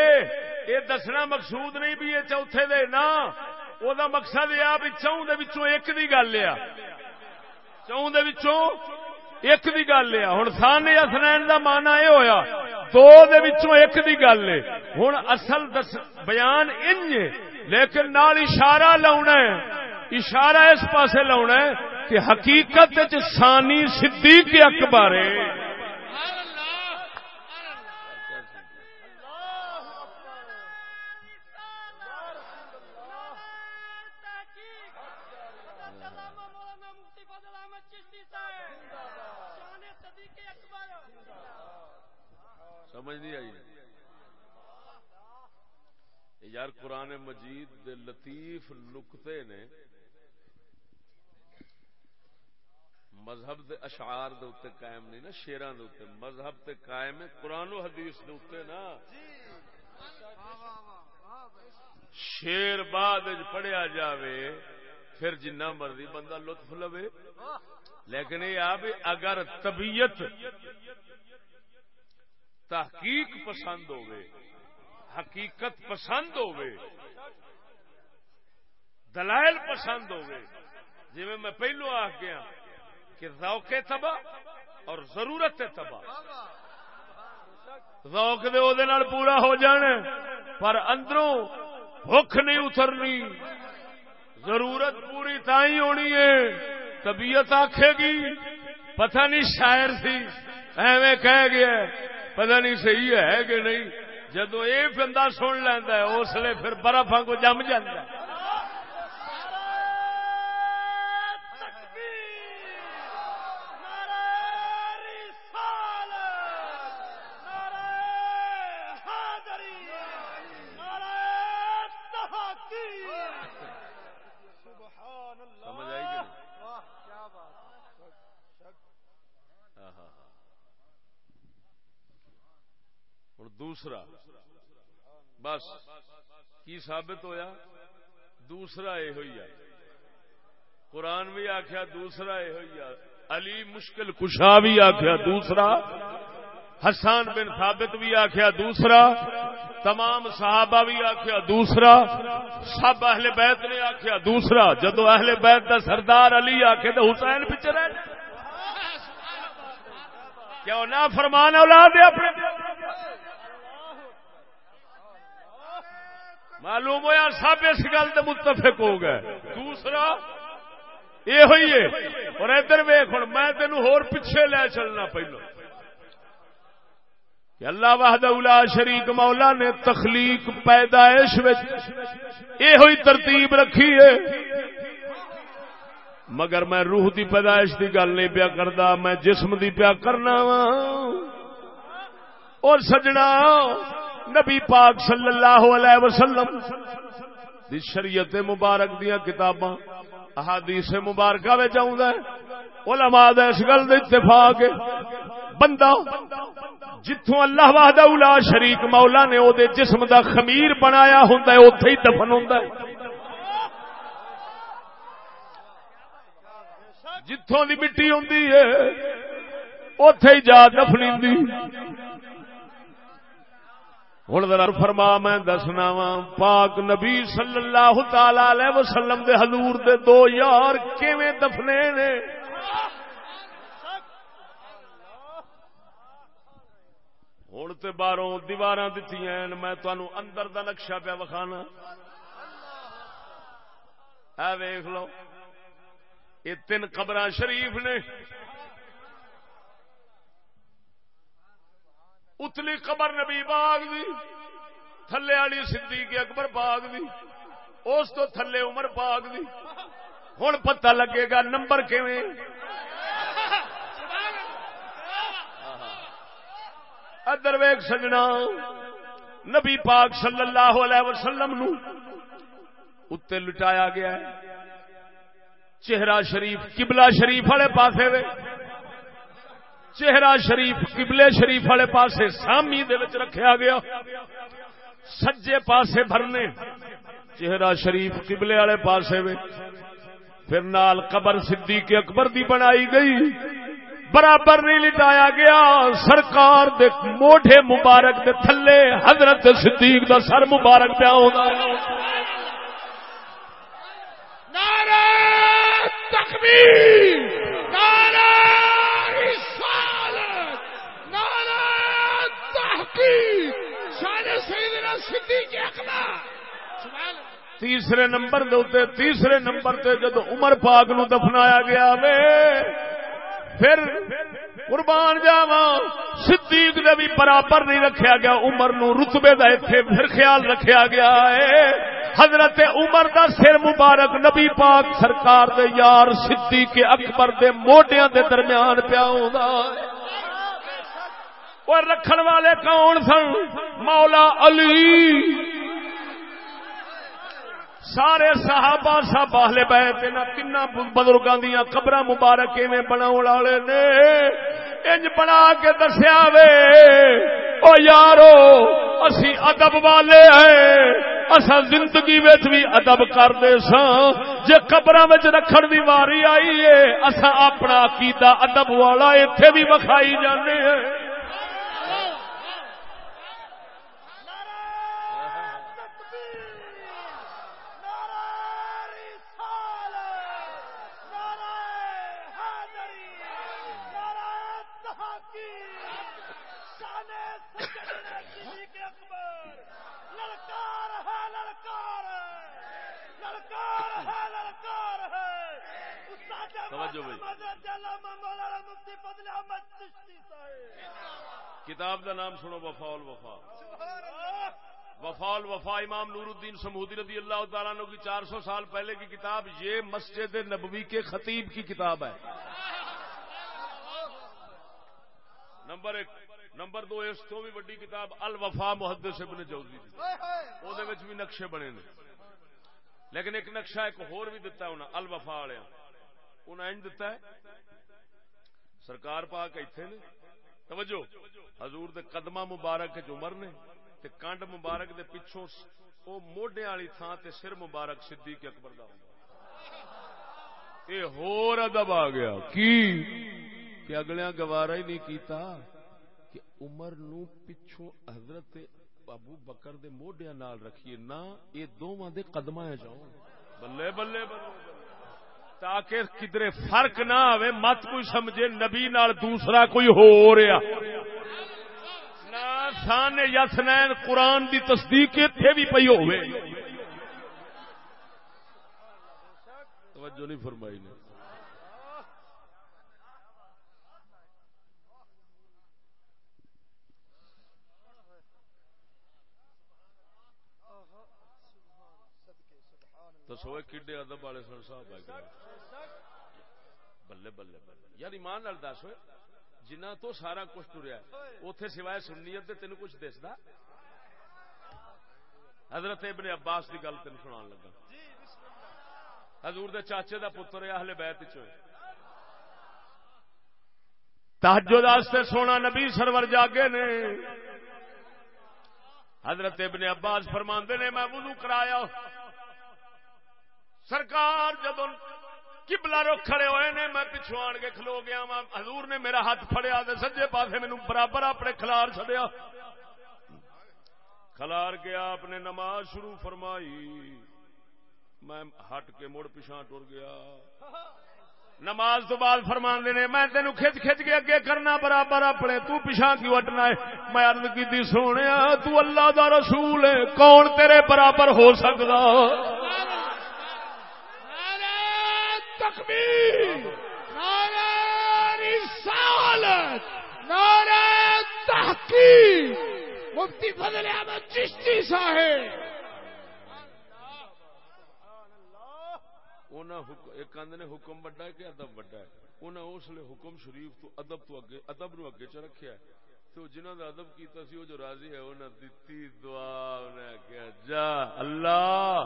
یہ دسنا مقصود نہیں بھی یہ چوتھے دے نا وہ مقصد یہ بھی چون ایک دی گل آ۔ چون ایک دی گل ہے ہوں سان اسنین کا مانا یہ ہوا دو ایک دی گل ہے۔ ہن اصل دس بیان انج لیکن نال اشارہ لاونا ہے۔ اشارہ اس پاسے لاونا ہے کہ حقیقت ثانی صدیق اکبر ہے۔ یار قرآن مجید دے لطیف نقطے نے، مذہب دے اشعار دے اتنے قائم نہیں نا، شیران دے اتنے مذہب تے قائم ہے، قرآن و حدیث دے اتنے نا۔ شیر بعد پڑھیا جاوے، پھر جنہ مرضی بندہ لطف لوے۔ لیکن یہ آ بھی اگر طبیعت تحقیق پسند ہوگی حقیقت پسند ہوئے دلائل پسند ہوئے جی میں پہلو آ گیا کہ روک تباہ اور ضرورت تباہ۔ روک دے وہ پورا ہو جانا پر اندروں بھوک نہیں اترنی۔ ضرورت پوری تھی ہونی ہے۔ طبیعت آخے گی، پتہ نہیں شاعر سی، ایویں کہہ گیا، پتہ نہیں صحیح ہے کہ نہیں۔ جدو یہ بندہ سن لینا اس لیے پھر برف کو جم جاتا دوسرا کی ثابت ہویا؟ دوسرا یہ ہوئی قرآن بھی آخیا دوسرا یہ ہوئی علی مشکل کشا بھی آخیا دوسرا۔ حسان بن ثابت بھی آخیا دوسرا۔ تمام صحابہ بھی آخیا دوسرا۔ سب اہل بیت نے آخیا دوسرا۔ جدو اہل بیت کا سردار علی آخے تو حسین پیچھے کیوں نہ فرمان اولاد اپنے؟ معلوم ہوا سب اس گل متفق ہو گئے۔ دوسرا یہ ہوئی ہے۔ اور ادھر ویخ ہوں میں تین ہور پیچھے لے چلنا پہلو۔ کہ اللہ وحد الا شریک مولا نے تخلیق پیدائش یہ ہوئی ترتیب رکھی ہے۔ مگر میں روح دی پیدائش دی گل نہیں پیا کرتا میں جسم دی پیا کرنا وا اور سجنا۔ نبی پاک صلی اللہ علیہ وسلم دی شریعت مبارک دیا کتاباں، احادیث مبارکہ میں جاؤں ہے۔ علماء دا اس گل دے اتفاق بندہ جتھوں اللہ وحدہ اولا شریک مولا نے او دے جسم دا خمیر بنایا ہوندا ہے، اوتھے ہی دفن ہوندا ہے۔ جتھوں دی مٹی ہوندی ہے، اوتھے ہی جا دفنی ہوں ذرا فرما میں دسنا وا پاک نبی صلی اللہ تعالی علیہ وسلم دے حضور دے دو یار کیویں دفنے نے ہوں تو باہروں دیوار دیتی میں تنوع اندر دا نقشہ پیا وکھانا اے ویخ لو یہ تین قبر شریف نے اتلی قبر نبی باغ دی، تھلے والی صدیق اکبر باغ دی، اس تو تھلے عمر باغ دی۔ ہوں پتہ لگے گا نمبر کیویں؟ ادر ویگ سجنا، نبی پاک صلی اللہ علیہ وسلم نو اتنے لٹایا گیا ہے۔ چہرہ شریف، قبلہ شریف والے پاسے وے۔ چہرہ شریف، قبلے شریف والے پاسے سامی رکھا گیا۔ سجے پاسے بھرنے۔ چہرہ شریف قبلے والے پاسے وے پھر نال قبر صدیق اکبر دی بنائی گئی۔ برابر نہیں لٹایا گیا۔ سرکار دے موڈے مبارک دے تھلے حضرت صدیق دا سر مبارک پیا ہوگا نعرہ تکبیر! نعرہ رسالت نعرہ تحقیق شان سیدنا صدیق اکبر سبحان اللہ! تیسرے نمبر دے تیسرے نمبر تے جد عمر پاک نو دفنایا گیا وے، پھر قربان جاوا صدیق دے بھی برابر نہیں رکھیا گیا، عمر نو رتبے دا ایتھے پھر خیال رکھیا گیا ہے۔ حضرت عمر دا سر مبارک نبی پاک سرکار دے یار صدیق اکبر دے موڈیاں دے درمیان پیا ہوندا ہے۔ اور رکھن والے کون سن مولا علی سارے صحابہ صاحب اہل بیت انہاں تین بزرگاں دیاں قبراں مبارک ایویں بناون والے نے انج بنا کے دسیا وے او یارو اسی ادب والے ہیں اسا زندگی وچ بھی ادب کردے ساں جے قبراں وچ رکھن دی واری آئی ہے اسا اپنا عقیدہ ادب والا ایتھے بھی وکھائی جانے ہیں کتاب کا نام سنو وفا۔ الوفا وفا الوفا امام نور الدین سمودی رضی اللہ تعالیٰ کی چار سو سال پہلے کی کتاب، یہ مسجد نبوی کے خطیب کی کتاب ہے۔ نمبر ایک۔ نمبر دو، اس تو بھی بڑی کتاب، الوفا محدث ابن جوزی وہ بھی نقشے بنے نے۔ لیکن ایک نقشہ ایک ہور بھی دتا ہے انہیں الوفا والے انہیں انج دتا ہے سرکار پاک اتنے نے۔ توجہ، حضور دے قدمہ مبارک چ عمر نے تے کانڈ مبارک دے پچھوں او موڈے والی تھان تے سر مبارک صدیق اکبر دا ہوندا۔ اے ہور ادب آ گیا۔ کی؟ کہ اگلیاں گوارا ہی نہیں کیتا کہ عمر نو پچھوں حضرت ابو بکر دے موڈیاں نال رکھیے، نہ اے دوواں دے قدماں جاؤ بلے بلے بلے بلے۔ تاکہ کدھر فرق نہ آئے مت کوئی سمجھے نبی نال دوسرا کوئی ہو رہا۔ سان یسنین قرآن دی تصدیق اتنے بھی پی ہوئے توجہ نہیں فرمائی نے۔ دسو کڈے ادب والے سن صاحب بلے بلے بلے یار ایمان نال دس جنہ تو سارا کچھ ٹریا اتے سوائے سنیت دے تین کچھ دستا حضرت ابن عباس کی گل تین سنا لگا حضور دے چاچے دا پتر ہے اہل بیت چ تحجد واسطے سونا نبی سرور جاگے نے حضرت ابن عباس فرماندے نے میں وضو کرایا سرکار جب کبلا رو کھڑے ہوئے نے، میں پچھو آن کے کھلو گیا وا حضور نے میرا ہاتھ فڑیا سجے پاسے مینو برابر اپنے کھلار چڈیا کھلار گیا آپ نے نماز شروع فرمائی۔ میں ہٹ کے مڑ پچھا ٹر گیا۔ نماز تو بعد فرمان نے میں تینو کھچ کھچ کے اگے کرنا برابر اپنے، تو پیچھا کیوں ہٹنا ہے؟ میں عرض کی سونے، تو اللہ دا رسول ہے، کون تیرے برابر ہو سکتا تکبیر نعرہ رسالت نعرہ تحقیق۔ مفتی فضل احمد چشتی صاحب۔ ایک آدھے نے حکم بڑا ہے کہ ادب بڑا ہے؟ انہیں اس لیے حکم شریف تو ادب تو اگے ادب نو اگے چ رکھیا ہے۔ تو جنہوں نے ادب کیتا سی وہ جو راضی ہے انہیں دتی دعا انہیں کیا جا اللہ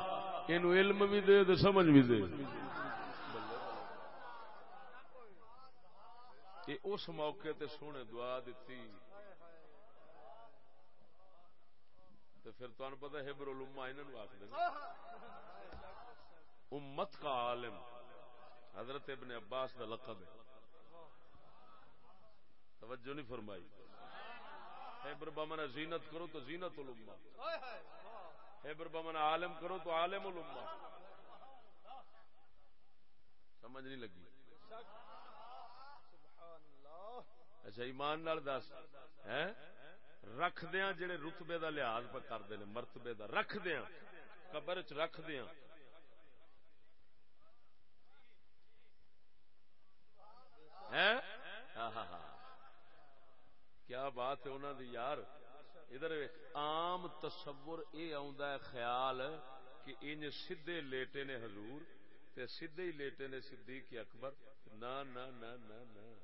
اینو علم بھی دے تو سمجھ بھی دے۔ کہ اس موقع تے سونے دعا دیتی تو پھر تمہیں پتا ہبر الما انہوں آخر امت کا عالم، حضرت ابن عباس کا لقب ہے۔ توجہ نہیں فرمائی۔ ہیبر بمن زینت کرو تو زینت الما ہیبر بمن عالم کرو تو عالم الما سمجھ نہیں لگی۔ اچھا ایمان نال دس۔ ہے رکھ دیا جڑے رتبے دا لحاظ پہ کرتے ہیں، مرتبے دا۔ رکھ دیا قبر چ رکھ دیا کیا بات ہے انہوں دی یار؟ ادھر عام تصور اے ہے، خیال کہ انج سیدے لیٹے نے حضور تے سیدے ہی لیٹے نے صدیق اکبر۔ نہ نہ نہ نہ نہ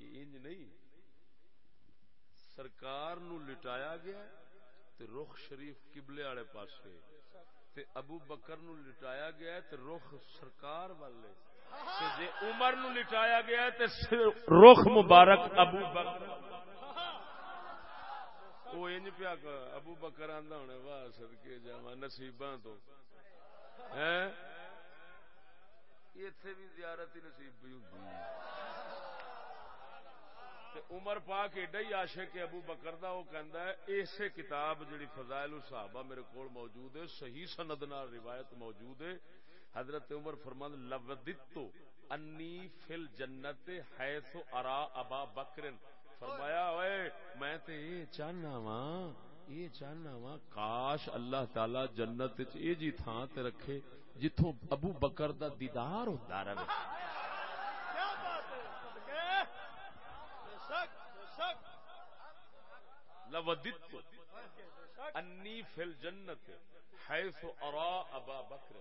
انج نہیں، سرکار نو لٹایا گیا تے رخ شریف قبلے والے پاسے، تے ابو بکر نو لٹایا گیا تے رخ سرکار والے جی عمر نو لٹایا گیا تے رخ مبارک ابو بکر۔ وہ انج پیا ابو بکر آندا ہونے واہ صدکے جاواں، نصیباں تو۔ ہیں؟ ایتھے بھی زیارت ہی نصیب بھی ہوندی۔ عمر پاک ایڈا ہی عاشق ہے ابو بکر دا وہ کہندا ہے اسے کتاب جڑی فضائل الصحابہ میرے کول موجود ہے، صحیح سند نال روایت موجود ہے۔ حضرت عمر فرمند لودت انی فل جنت حیث ارا ابا بکر فرمایا، اوئے، میں تے یہ چاہنا وا یہ چاہنا وا کاش اللہ تعالی جنت وچ اے جی تھاں تے رکھے، جتھوں ابو بکر دا دیدار ہوندا رہے۔ لودت انی فل جنت حیث ارا ابا بکر۔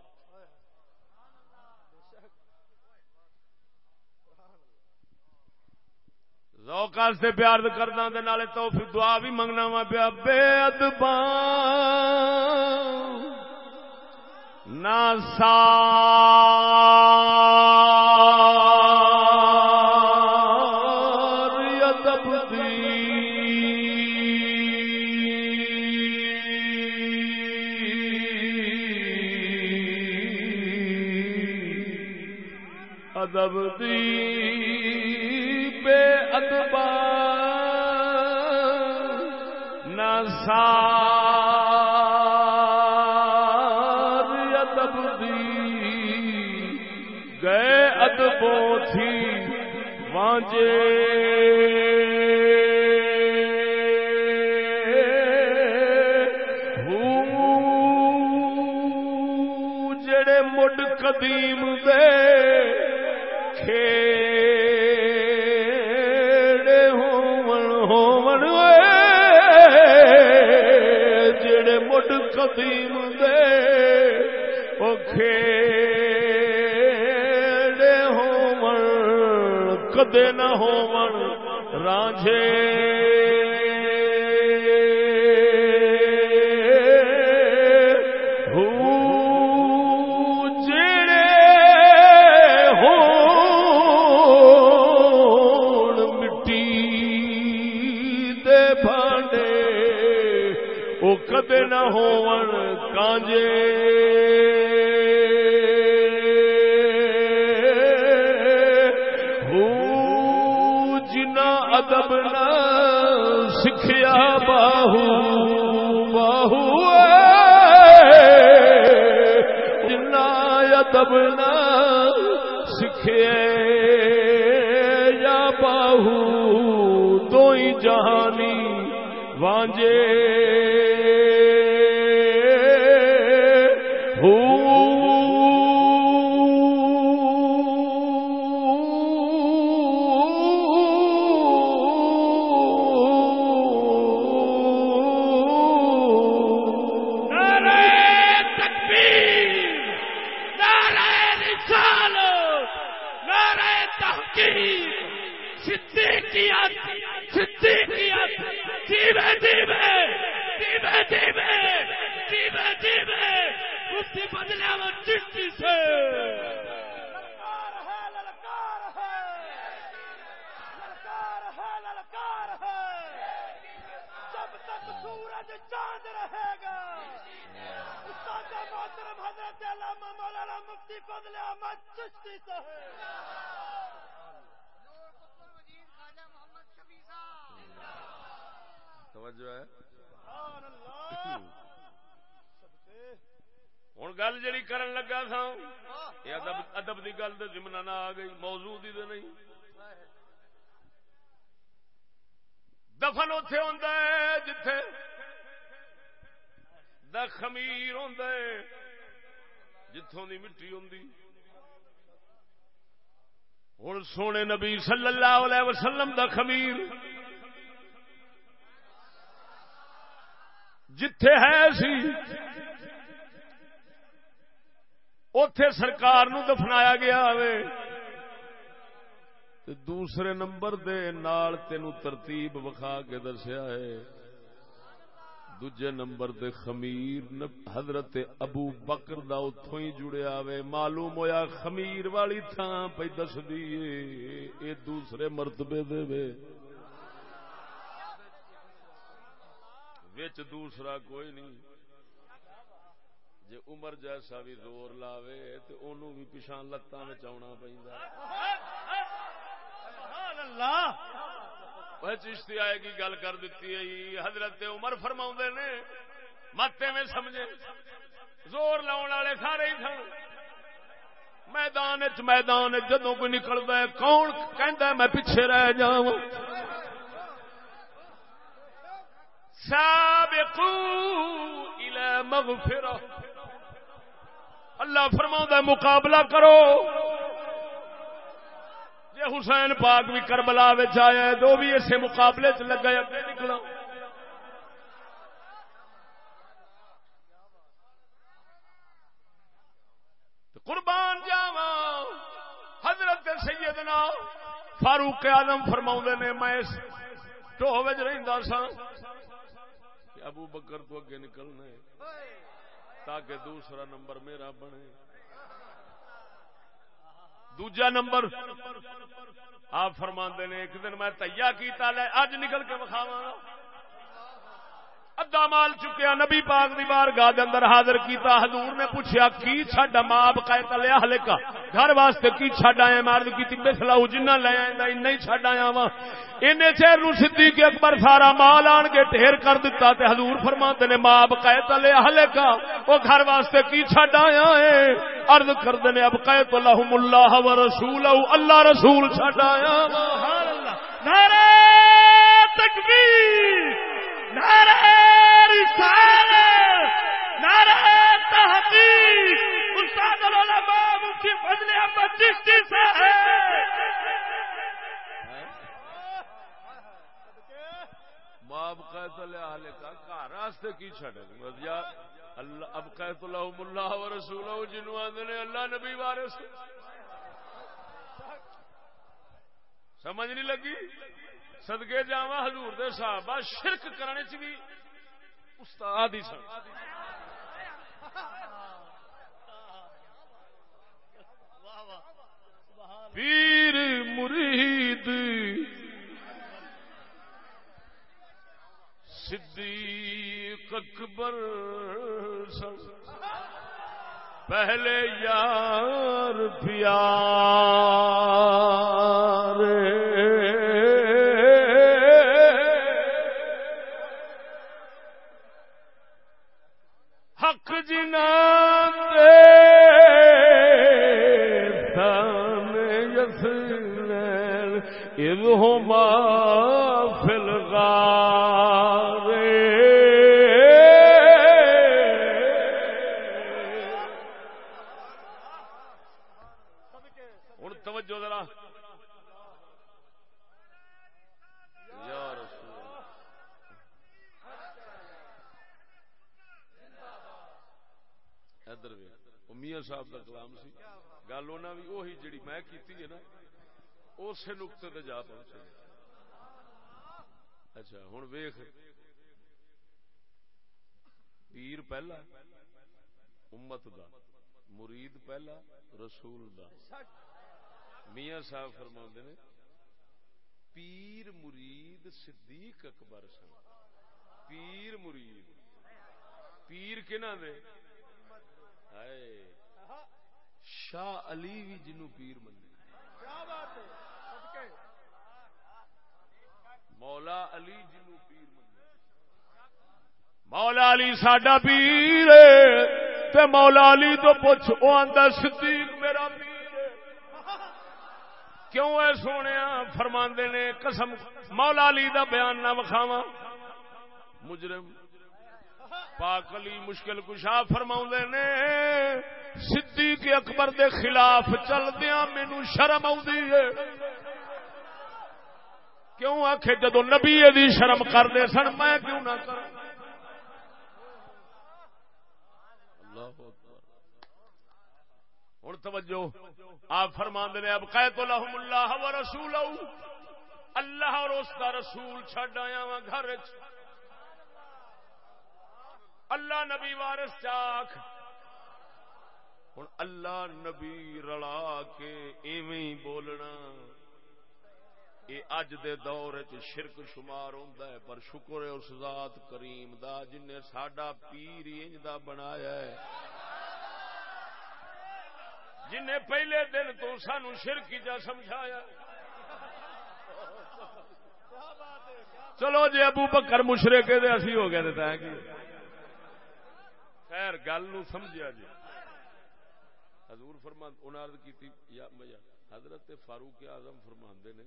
روکا سے پیار کرنا نالے تو پھر دعا بھی منگنا وا پیا۔ بے ادبا نہ سا قدیم دے کھیڑے ہومن ہومن اے، جڑے مڈ قدیم دے او کھیڑے ہومن کدے نہ ہومن رانجھے۔ او کدے نہ ہون کانجے۔ ہو جنا ادب نہ سکھیا باہو باہو جنا ادب نہ سکھے یا باہو دو ہی جہانی وانجے۔ کرن تھا یہ ادب ادب کی گل تو جمنا نہ آ گئی، موضوع دی تو نہیں۔ دفن اتے ہوتا ہے جتھے دا خمیر ہوتا ہے جتوں دی مٹی ہوں ہوں سونے نبی صلی اللہ علیہ وسلم دا خمیر۔ جتھے ہے سی اتے سرکار نو دفنایا گیا ہوئے۔ تے دوسرے نمبر دے نال تینو ترتیب وکھا کے دسیا ہے۔ دوجے نمبر دے خمیر حضرت ابو بکر دا اتوں ہی جڑیا وے معلوم ہویا خمیر والی تھان پہ دس دیے اے دوسرے مرتبے دے وے۔ وچ دوسرا کوئی نہیں۔ جے عمر جیسا بھی زور لاوے تے اونوں بھی پچھاں لتاں وچ آونا پیندا سبحان اللہ وہ چشتی آئے کی گل کر دیتی ہے جی۔ حضرت عمر فرما نے متے میں سمجھے۔ زور لاؤن والے سارے ہی سن۔ میدان چ میدان وچ جدوں کوئی نکلدا ہے کون کہندا ہے میں پیچھے رہ جاواں۔ سابقوا الى مغفرہ۔ اللہ فرما مقابلہ کرو۔ جی حسین پاک بھی کربلا آیا تو بھی اسے مقابلے چ لگا اگے نکلا قربان جاوا حضرت سیدنا فاروق آدم فرما نے، میں اس ٹوہ رہتا سا ابو بکر تو اگے نکلنا ہے۔ تاکہ دوسرا نمبر میرا بنے۔ دوجا نمبر، آپ فرما نے، ایک دن میں تیا کیتا، لے اج نکل کے وکھاوا ادھا مال چکیا نبی پاک دی بار گاہ اندر حاضر کیتا حضور نے پوچھا کی چھڈا ماں بقایت لیا ہلے کا گھر واسطے کی چھڈ آیا مارد کی تبے سلاؤ جنہ لے آئے ان چھڈ آیا وا ان چیر نو صدیق اکبر سارا مال آن کے ڈھیر کر دیتا تے حضور فرماتے نے ماں بقایت لیا ہلے کا وہ گھر واسطے کی چھڈ آیا ہے عرض کر نے اب قیت لهم اللہ و رسول اللہ رسول چھڈ آیا وا سبحان اللہ نعرہ تکبیر نعرہ رسالت، نعرہ تحقیق، استاد العلماء مفتی فضل احمد چشتی صاحب۔ کا گھر واسطے کی چھڈ یا اللہ، اب قیت لهم اللہ و رسول جنوں آندے نے اللہ نبی وارث۔ سمجھ نہیں لگی؟ سدگے جاوا حضور دے صحابہ شرک کرنے چ بھی۔ استاد ہی سن۔ پیر مرید صدیق اکبر سن۔ پہلے یار پیار ہما فلغار توجہ ذرا۔ یا رسول ادھر میاں صاحب کا کلام سی۔ گل انہاں بھی وہی جڑی میں کیتی ہے نا اسی نقطے تے جا پہنچے۔ اچھا ہن ویکھ۔ پیر پہلا، امت دا، مرید پہلا، رسول دا۔ میاں صاحب فرما نے، پیر مرید صدیق اکبر سن۔ پیر مرید۔ پیر کنہ دے؟ ہائے، شاہ علی بھی جنو پیر من مولا علی جنو پیر مولا علی ساڈا پیر تے مولا علی تو پوچھ، او آندا صدیق میرا پیر کیوں اے سونے فرماندے نے قسم، مولا علی دا بیان نہ وکھاواں۔ مجرم، پاک علی مشکل کشا فرما نے، صدیق اکبر دے خلاف چلدیا مینو شرم ہے۔ کیوں آخ جدو نبی دی شرم کرتے سن؟ میں کیوں نہ کر ہوں توجہ، آپ فرما نے، اب قید الحم اللہ و رسول اللہ اور اس کا رسول چڈ آیا وا گھر اللہ نبی وارس چاک۔ ہوں اللہ نبی رلا کے ایویں بولنا۔ یہ اج دے دور چ شرک شمار ہوتا ہے، پر شکر ہے اس ذات کریم دا جن نے ساڈا پیر انج دا بنایا ہے۔ جن نے پہلے دن تو سانو شرک جا سمجھایا۔ چلو جی ابو بکر مشرے کے دے اسی ہو گئے تھے کہ خیر، گل نو سمجھیا جی۔ حضور فرمان انہوں نے کی یا حضرت فاروق اعظم فرماندے نے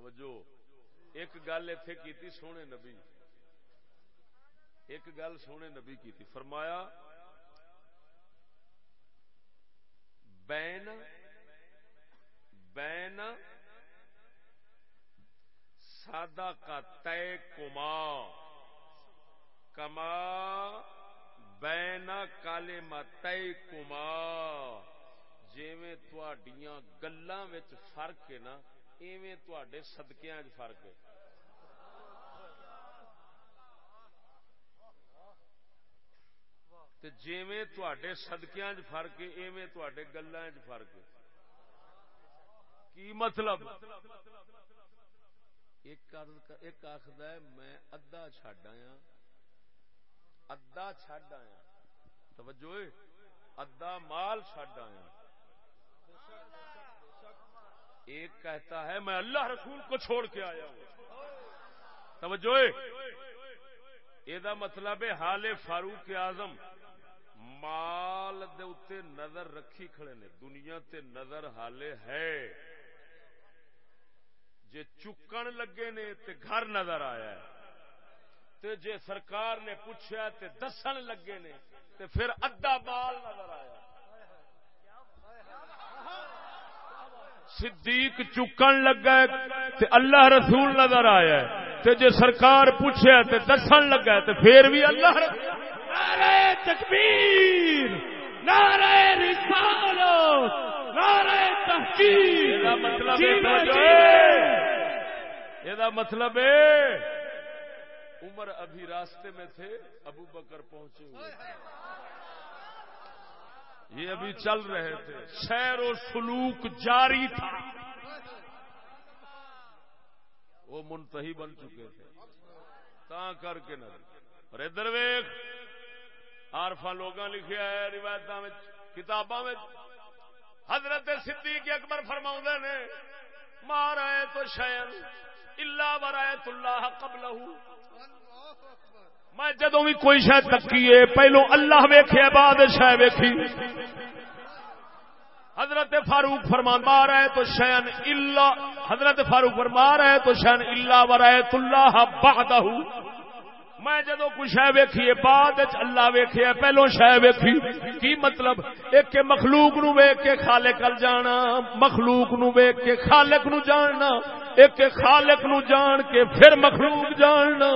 توجہ۔ ایک گل اتے کی سونے نبی۔ ایک گل سونے نبی کی فرمایا، بین بین سادہ کا تے کما۔ کما بینا کالے مت کما۔ جیویں تڈیاں گلاں وچ فرق ہے نا ایویں تڈے صدقیاں وچ فرق ہے۔ تے جیویں تڈے صدقیاں فرق ہے، ایویں تڈے گلاں وچ فرق ہے۔ کی مطلب؟ ایک آخد میں ادھا چڈ آیا۔ ادا چڈ آیا۔ توجہ ادا مال چڈ آیا۔ ایک کہتا ہے، میں اللہ رسول کو چھوڑ کے آیا ہوں۔ توجہ یہ مطلب ہے، حال فاروق اعظم مال دے اتے نظر رکھی کھڑے نے، دنیا تے نظر حالے ہے۔ جے چکن لگے نے تے گھر نظر آیا ہے۔ تے جے سرکار نے پوچھا تے دسن لگے نے تے پھر ادھا بال نظر آیا صدیق چکن لگا تے اللہ رسول نظر آیا تے جے سرکار پوچھا تے دسن لگا تے پھر بھی اللہ نعرہ تکبیر نعرہ رسالت نعرہ تحقیق۔ مطلب ہے جینا یہ مطلب ہے۔ عمر ابھی راستے میں تھے ابو بکر پہنچے ہوئے۔ یہ ابھی چل رہے تھے۔ سیر و سلوک جاری تھا۔ وہ منتہی بن چکے تھے۔ تا کر کے نہ اور ادھر ویخ آرفا لوگاں لکھیا ہے روایت کتاباں حضرت صدیق اکبر فرما نے مارا ہے تو شین اللہ برائے اللہ قبل میں جدو بھی کوئی شہ تکیے پہلو اللہ ویخیا بعد شہ ویکھی۔ حضرت فاروق فرما مارا ہے تو شین اللہ حضرت فاروق فرما رہا ہے تو شین اللہ برائے اللہ بعد میں جدو کوئی شہ ویکھیے بعد اللہ ویکھیا پہلو شہ ویکھی۔ کی مطلب؟ ایک کے مخلوق نو ویک کے خالق ال جانا، مخلوق نو ویک کے خالق نو جاننا ایک کے خالق نو جان کے پھر مخلوق جاننا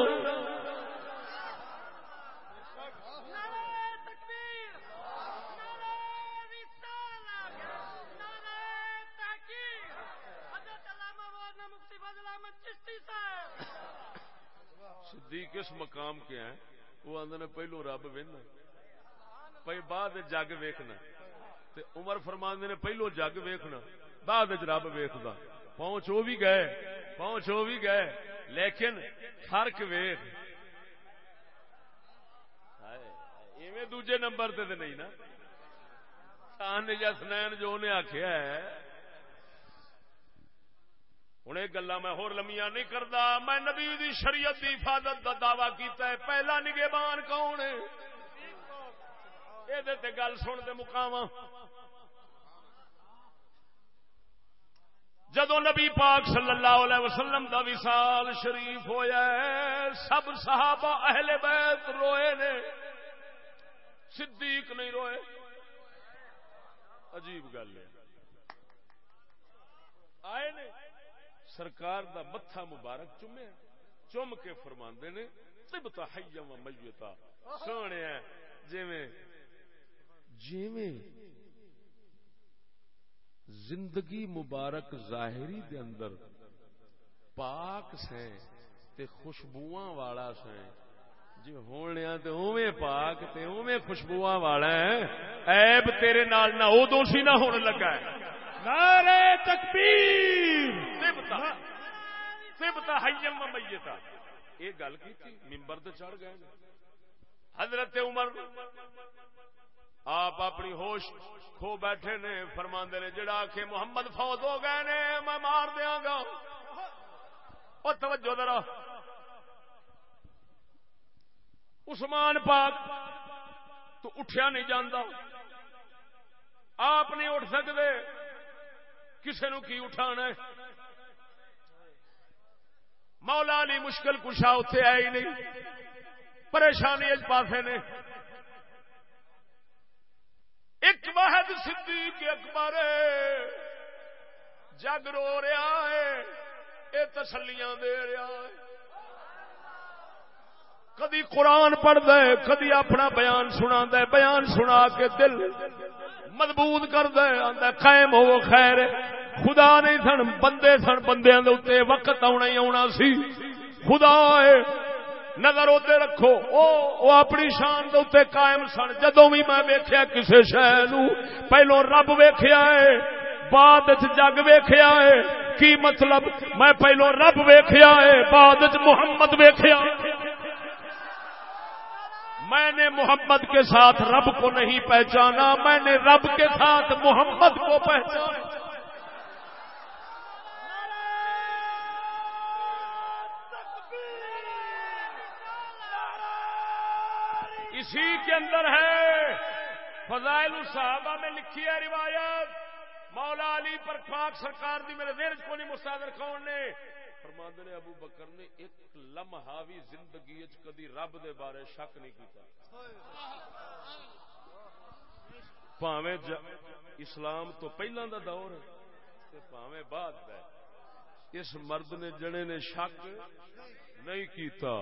نعرہ تکبیر نعرہ رسالت نعرہ تحقیق حضرت علامہ مولانا مفتی فضل احمد چشتی صاحب صدیق اس مقام کے ہیں؟ وہ آدھے نے پہلو رب وہنا پہ بعد جگ ویکھنا۔ تے عمر فرماندے نے پہلو جگ ویکھنا۔ بعد رب ویکھدا۔ پہنچ وہ بھی گئے۔ پہنچ وہ بھی گئے۔ لیکن فرق ویکھ۔ ہائے، ایویں دوجے نمبر تے نہیں نا؟ شان یا سنین جو انہیں آخیا ہے ہوں یہ گلا میں ہور لمیاں نہیں کرتا میں نبی دی شریعت دی حفاظت دا دعوی کیتا ہے۔ پہلا نگہبان کون ہے؟ یہ گل سن دے مقام جدو نبی پاک صلی اللہ علیہ وسلم دا وصال شریف ہویا ہے، سب صحابہ اہل بیت روئے نے۔ صدیق نہیں روئے۔ عجیب گل ہے۔ آئے نے۔ سرکار دا متھا مبارک چومے، چوم کے فرماندے نے طبتا حیا و میتا۔ سونے جویں جویں زندگی مبارک ظاہری دے اندر پاک سے تے خوشبواں والا سے جی ہونے تے اوویں پاک تے اوویں خوشبواں والا ہے عیب تیرے نال نہ ادوں سی نہ ہون لگا ہے۔ نعرہ تکبیر۔ سبتا سبتا حیم و میتا۔ یہ گل کی تھی ممبر تے چڑھ گئے حضرت عمر آپ اپنی ہوش کھو بیٹھے نے، فرماندے نے، جڑا کہ محمد فوت ہو گئے نے، میں مار دیاں گا۔ او توجہ ذرا۔ عثمان پاک تو اٹھیا نہیں جاندا۔ آپ نہیں اٹھ سکتے کسی نو کی اٹھانا ہے؟ مولا علی مشکل کشا اتے ہے ہی نہیں۔ پریشانی اس پاسے نے۔ ایک واحد صدیق اکبر جگ رو رہا ہے۔ یہ تسلیاں دے رہا ہے۔ کدی قرآن پڑھ دے کدی اپنا بیان سنا دے بیان سنا کے دل مضبوط کر دے آندا قائم ہو خیر خدا نہیں سن بندے سن بندیاں دے اوتے وقت آنا ہی آنا سی۔ خدا ہے نظر ادھر رکھو۔ او, او اپنی شان دے اوتے قائم سن۔ جدوں بھی میں ویکھیا کسے شے نو پہلو رب ویکھیا ہے بعد جگ ویکھیا ہے۔ کی مطلب؟ میں پہلو رب ویکھیا ہے بعد وچ محمد ویکھیا میں نے محمد کے ساتھ رب کو نہیں پہچانا، میں نے رب کے ساتھ محمد کو پہچانا۔ اسی کے اندر ہے فضائل الصحابہ میں لکھی ہے روایت، مولا علی پر پاک سرکار دی میرے دیر کو نہیں مستادر کون نے؟ فرماند نے ابو بکر نے ایک لمحہ بھی زندگی اچ کدی رب دے بارے شک نہیں کیتا۔ پاویں اسلام تو پہلا دا دور ہے تے پاویں بعد دا ہے۔ اس مرد نے جڑے نے شک نہیں کیتا۔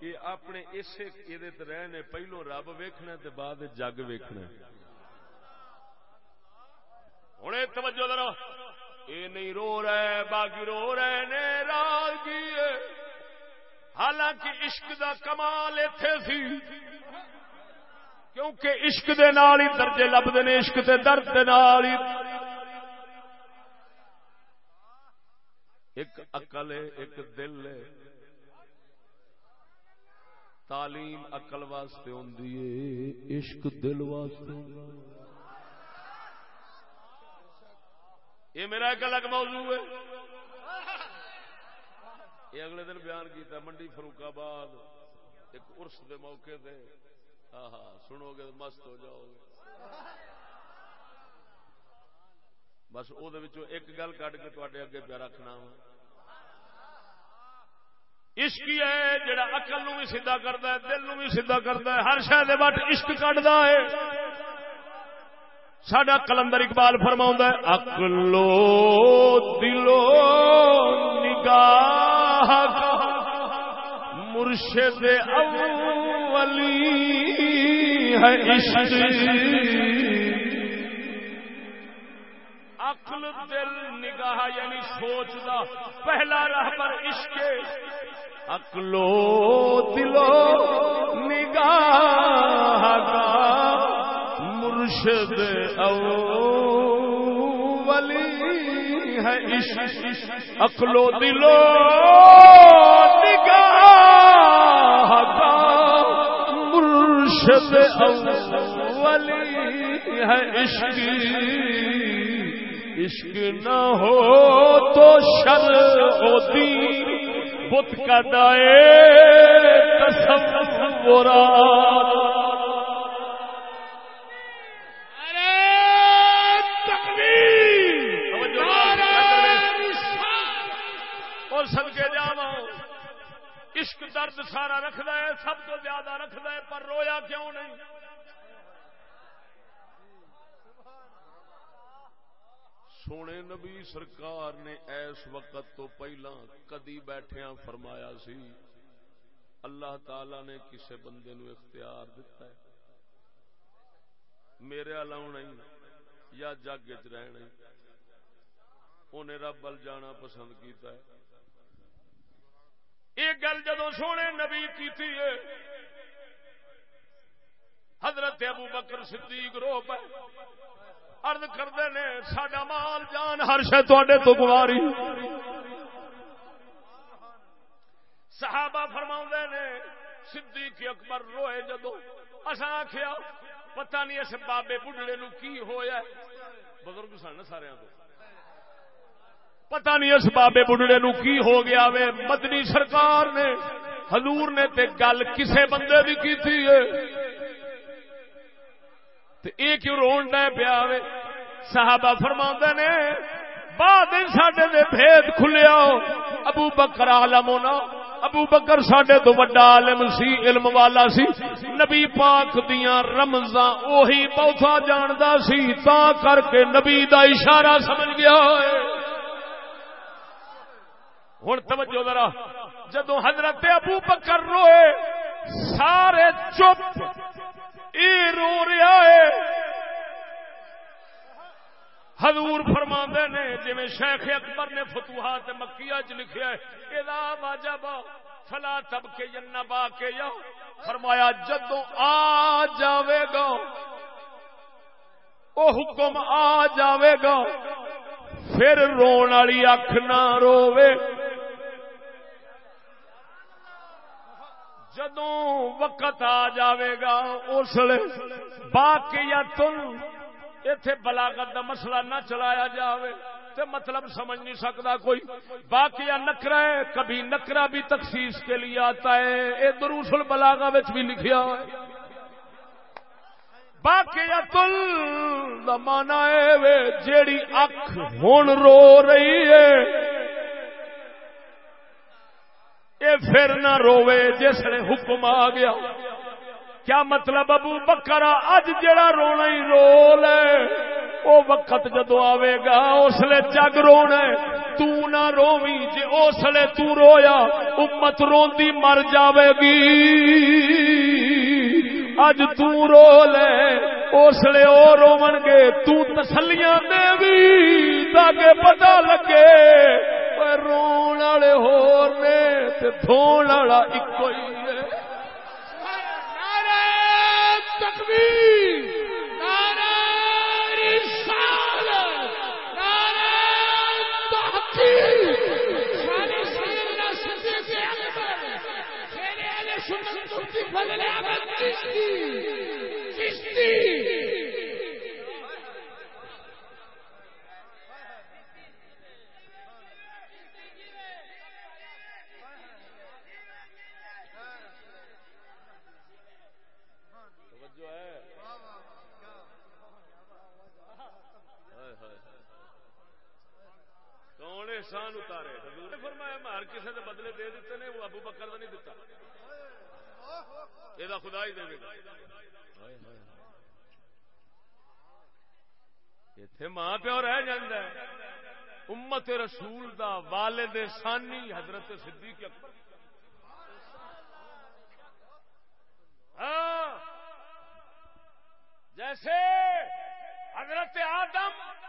یہ اپنے اسے یہ رہنے، پہلو رب ویکھنا تے بعد جگ ویکھنا۔ ہوں، توجہ ذرا یہ نہیں رو رہے، باقی رو رہے نے راگی حالانکہ عشق دا کمال اتے سی۔ کیونکہ عشق دے نال ہی درجے لبتے نے، عشق دے درد دے نال ہی۔ ایک عقل ہے، ایک دل ہے۔ تعلیم عقل واسطے ہوندی ہے، عشق دل واسطے ہوندا ہے یہ میرا ایک الگ موضوع ہے۔ یہ اگلے دن بیان کیتا منڈی فروخ آباد ایک ارس دے موقع دے ہاں ہاں سنو گے مست ہو جاؤ گے۔ بس وہ ایک گل کٹ کے تے اگے پہ رکھنا وا۔ عشق ہے جڑا اقل نو بھی سیدھا کرتا ہے، دل نو بھی سیدھا کرتا ہے، ہر شہر بٹ عشق کٹتا ہے۔ سڈا کلندر اقبال فرما ہے اکلو دلو نگاہ مرشد اولی ہے عشق۔ عقل دل نگاہ یعنی سوچ دا پہلا راہ پر عشق۔ اکلو دلو نگاہ۔ کا مرشد اولی ہے عشق اکلو دلو نگاہ کا مرشد اولی ہے عشق۔ عشق نہ ہو تو شر ہوتی بت کا دائے تصورات اور سب کے جاوا عشق درد سارا رکھد ہے، سب تو زیادہ رکھد ہے، پر رویا کیوں نہیں؟ سونے نبی سرکار نے اس وقت تو پہلا کدی بیٹھیا فرمایا سی، اللہ تعالی نے کسے بندے نو اختیار دیتا ہے۔ میرے الاؤ نہیں یا جگ چ رہنا انہیں رب ال جانا پسند کیتا ہے۔ یہ گل جدو سونے نبی کی حضرت ابو بکر صدیق رو پہ ارد کرتے نے سڈا مال جان ہر شہ تے تو گواری. صحابہ فرما نے، صدیق اکبر روئے جدو اصا آخیا پتہ نہیں اس بابے بڑھڑے نو کی ہویا بزرگ سن سارے تو پتہ نہیں اس بابے بڑھڑے نو کی ہو گیا وے، مدنی سرکار نے، حضور نے تے گل کسے بندے بھی کی تھی تے اے کیوں رون ڈے پیا وے؟ صحابہ فرما نے، بعد سڈے دے بھید کھلیا۔ ابو بکر عالم ہونا، ابو بکر سڈے تو وڈا عالم سی، علم والا سی۔ نبی پاک دیاں رمضاں اوہی بہتا جاندا سی، تا کر کے نبی دا اشارہ سمجھ گیا ہے۔ ہوں توجہ ذرا۔ جدو حضرت ابو بکر روئے، سارے چپ اے رو رہا ہے حضور فرما نے جی شیخ اکبر نے فتوحات مکیا چ لکھا ہے ادا واجب فلا تب کے جنا با کے یا فرمایا جدو آ جاوے گا، او حکم آ جاوے گا، پھر رون والی اکھ نہ روے جدو وقت آ جاوے گا اس باقی یا تن اتے بلاگت کا مسئلہ نہ چلایا جاوے، تے مطلب سمجھ نہیں سکتا کوئی۔ باقی نکرا ہے، کبھی نکرا بھی تخصیص کے لیے آتا ہے۔ یہ دروسل بلاگا بھی لکھیا ہے۔ باقی تل مانا ہے جیڑی اکھ ہوں رو رہی ہے یہ پھر نہ روے جس نے حکم آ گیا۔ کیا مطلب ابو بکرا اج جڑا رونا ہی رول ہے وہ وقت جدو آئے گا، اس لیے جگ رونا تو نہ روی جی اس لیے تو رویا، امت روندی مر جاوے گی۔ اج تو رو لے، اس لیے وہ رومن گے۔ تسلیاں دے بھی تاکہ پتا لگے۔ رون والے ہون والا ایک ہی ہے تکبیر نعرہ رسالت نعرہ تحقیق سیدنا صدیق اکبر اہل سنت فضل احمد چشتی چشتی توجہ ہے کون احسان اتارے۔ حضور نے فرمایا، میں ہر کسی کے بدلے دے دیتے نے، وہ ابو بکر کا نہیں دیتا۔ یہ خدا ہی دے گا اتے ماں پیو رہ جاندہ ہے۔ امت رسول دا والد ثانی حضرت صدیق اکبر۔ ہاں۔ جیسے حضرت آدم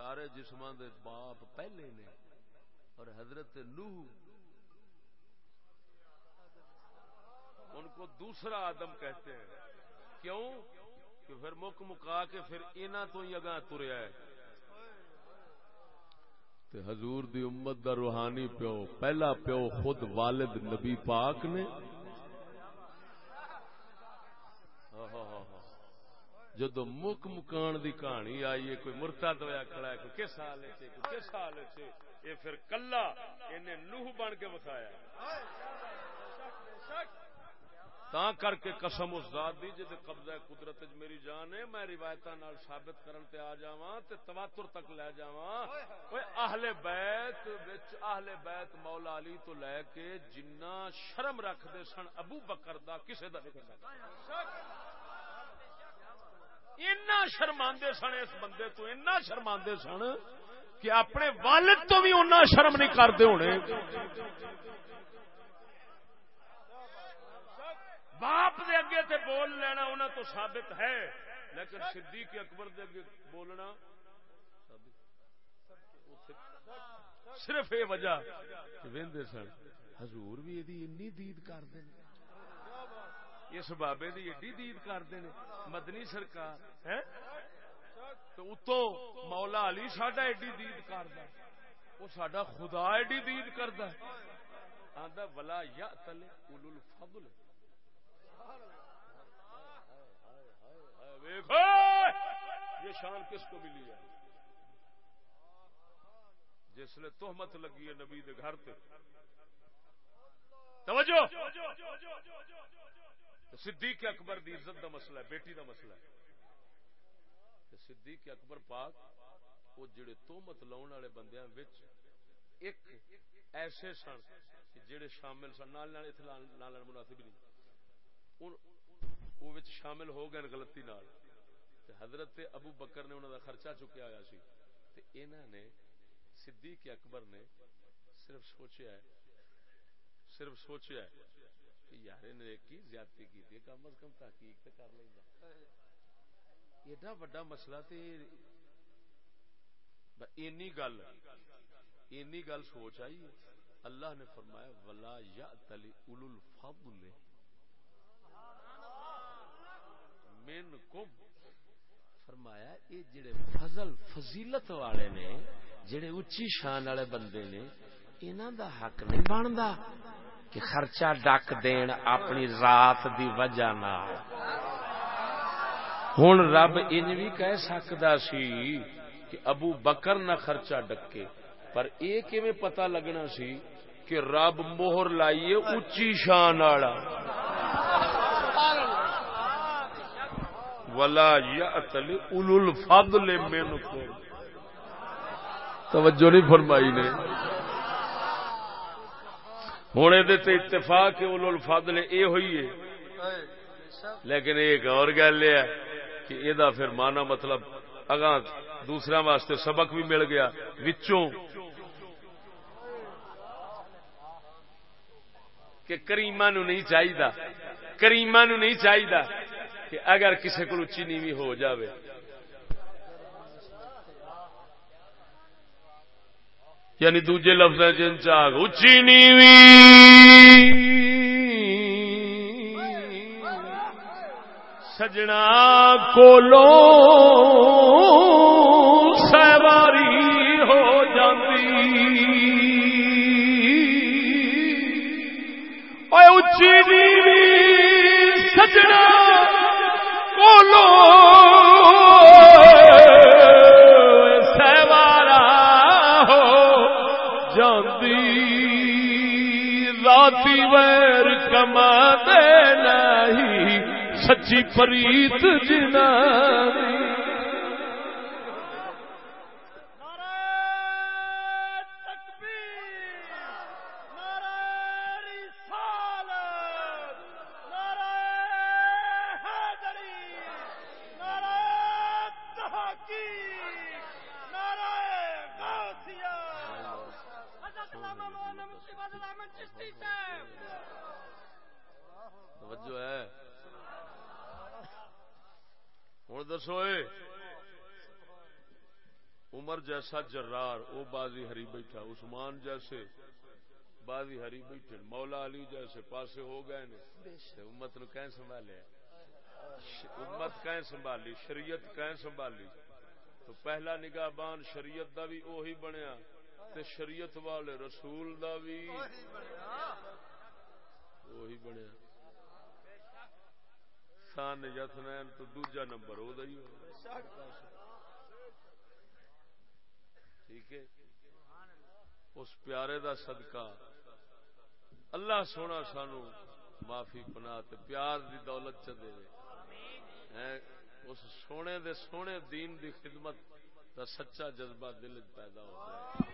سارے جسمان دے باپ پہلے نے اور حضرت نوح ان کو دوسرا آدم کہتے ہیں۔ کیوں؟ کہ پھر مک مکا کے پھر اینا تو ہی اگاں تریا ہے۔ تے حضور دی امت دا روحانی پیو، پہلا پیو خود والد نبی پاک نے جدو مک مکان دی کہانی آئی ہے، کوئی مرتا دیا کھڑا ہے، کوئی کس حال ہے، کوئی کس حال ہے یہ پھر کلا انہیں نوح بن کے بتایا۔ تا کر کے قسم اس ذات دی جے قبضہ قدرت وچ میری جان ہے، میں روایتاں نال ثابت کرن تے آ جاواں تے تواتر تک لے جاواں۔ اوے اہل بیت وچ اہل بیت مولا علی تو لے کے جنہ شرم رکھدے سن ابو بکر دا، کسے دا نہیں کردا اینا شرماندے سن، اس بندے تو اینا شرماندے سن کہ اپنے والد تو بھی انہاں شرم نہیں کرتے ہونے۔ باپ دے اگے تے بول لینا انہاں تو ثابت ہے، لیکن صدیق اکبر دے اگے بولنا صرف یہ وجہ وہدے سن، حضور بھی یہ دید کرتے اس بابے دی ایڈی دید کرتے ہیں مدنی سرکار تو اتو مولا علی ساڈا ایڈی دید کرتا وہ سڈا خدا ایڈی دید کرتا آدھا ولا یا تلے اول الفضل دیکھو یہ شان کس کو ملی ہے جس نے تہمت لگی ہے نبی دے گھر تے توجہ صدیق اکبر دی عزت دا مسئلہ ہے، بیٹی دا مسئلہ ہے۔ صدیق اکبر پاک وہ جڑے تہمت لاؤن والے بندیاں وچ ایک ایسے سن جڑے شامل سن، نال نال اتنا نال مناسب نہیں۔ وہ وچ شامل ہو گئے غلطی نال۔ تے حضرت ابو بکر نے انہوں دا خرچہ چکیا ہوا سی۔ تے انہاں نے صدیق اکبر نے صرف سوچیا ہے، صرف سوچیا ہے یار نے کی زیادتی کی کم از کم تحقیق تے کر لیندا۔ ایڈا بڑا مسئلہ تے اینی گل اینی گل سوچ آئی۔ اللہ نے فرمایا، ولا یأتلی اولو الفضل منکم۔ فرمایا یہ جڑے فضل، فضیلت والے نے، جڑے اچھی شان والے بندے نے، انہاں دا حق نہیں بندا۔ کہ خرچہ ڈک دین اپنی رات دی وجہ نال۔ ہن رب انج بھی کہہ سکدا سی کہ ابو بکر نہ خرچہ ڈکے، پر اے کیویں پتہ لگنا سی کہ رب مہر لائیے اچھی شان والا۔ ولا یاتل اولو الفضل منکم توجہ نہیں فرمائی نے۔ ہوں یہ اتفاق اولو الفضل اے ہوئی ہے۔ لیکن ایک اور گل ہے کہ یہ پھر مانا مطلب اگاں دوسرا واسطے سبق بھی مل گیا، وچوں۔ کہ کریما نو نہیں چاہیے کریما نو نہیں چاہیے کہ اگر کسی کو اچھی نیوی ہو جاوے۔ یعنی دوجے لفظ جن اچھی نیوی سجنا کولو سواری ہو جاتی اچھی سجنا کولو۔ سچی پریت جنا نعرہ تکبیر نعرہ رسالت نعرہ حیدری نعرہ تحقیق نعرہ غوثیہ حضرت علامہ مولانا مفتی فاضل احمد چشتی صاحب توجہ ہے ہوں دسو اے عمر جیسا جرار او بازی ہری بیٹھا عثمان جیسے بازی ہری بیٹھے مولا علی جیسے پاسے ہو گئے نے۔ امت نو کہیں سنبھالیا امت کہیں سنبھالی شریعت کہیں سنبھالی۔ تو پہلا نگاہ بان شریعت دا بھی اوہی بنیا تے شریعت والے رسول دا بھی وہی بنیا۔ سان یتنین تو دوجا نمبر ہو ہی ہو۔ ٹھیک ہے؟ اس پیارے دا صدقہ۔ اللہ سونا سانو معافی پنا تے پیار دی دولت چ دے اس سونے دے سونے دین دی خدمت دا سچا جذبہ دل پیدا ہو جائے۔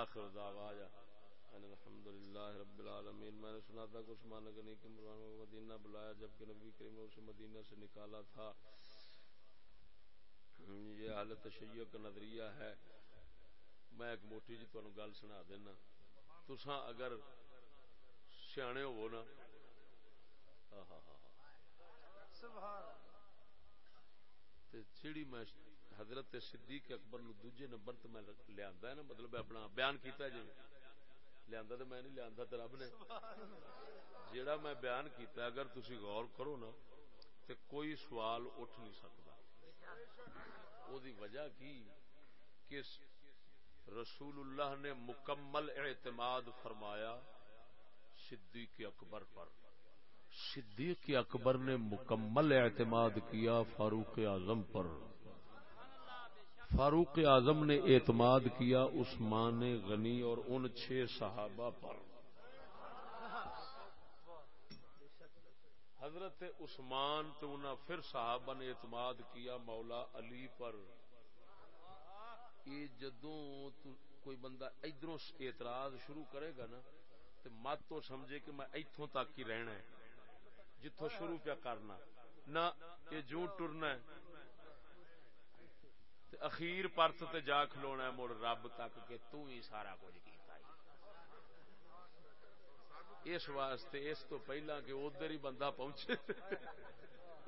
آخر دعوایا ان الحمد للہ رب العالمین، میں نے سنا تھا کہ عثمان غنی کے مروان کو مدینہ بلایا جبکہ نبی کریم نے اسے مدینہ سے نکالا تھا۔ یہ حالت تشیع کا نظریہ ہے۔ میں ایک موٹی جی تمہیں گل سنا دینا۔ تساں اگر سیانے ہو نا۔ جیڑی میں حضرت صدیق اکبر نو دوجے نمبر تے میں لیا نا مطلب اپنا بیان کیتا جی۔ لیا تو میں نہیں لیا تو رب نے جیڑا میں بیان کیتا اگر تسی غور کرو نا، تے کوئی سوال اٹھ نہیں سکتا او دی وجہ کی؟ کہ رسول اللہ نے مکمل اعتماد فرمایا صدیق اکبر پر۔ صدیق اکبر نے مکمل اعتماد کیا فاروق اعظم پر۔ فاروق اعظم نے اعتماد کیا عثمان غنی اور ان چھ صحابہ پر۔ حضرت عثمان تو انہاں پھر صحابہ نے اعتماد کیا مولا علی پر۔ یہ جدوں کوئی بندہ ادھروں اعتراض شروع کرے گا نا تو مت تو سمجھے کہ میں ایتھوں تک ہی رہنا ہے جتوں شروع پیا کرنا۔ نہ یہ جوں ٹرنا ہے اخیر پرت تے جا کھلونا ہے، مڑ رب تک کہ تو ہی سارا کچھ کیتا ہے۔ اس واسطے اس تو پہلا کہ ادھر ہی بندہ پہنچے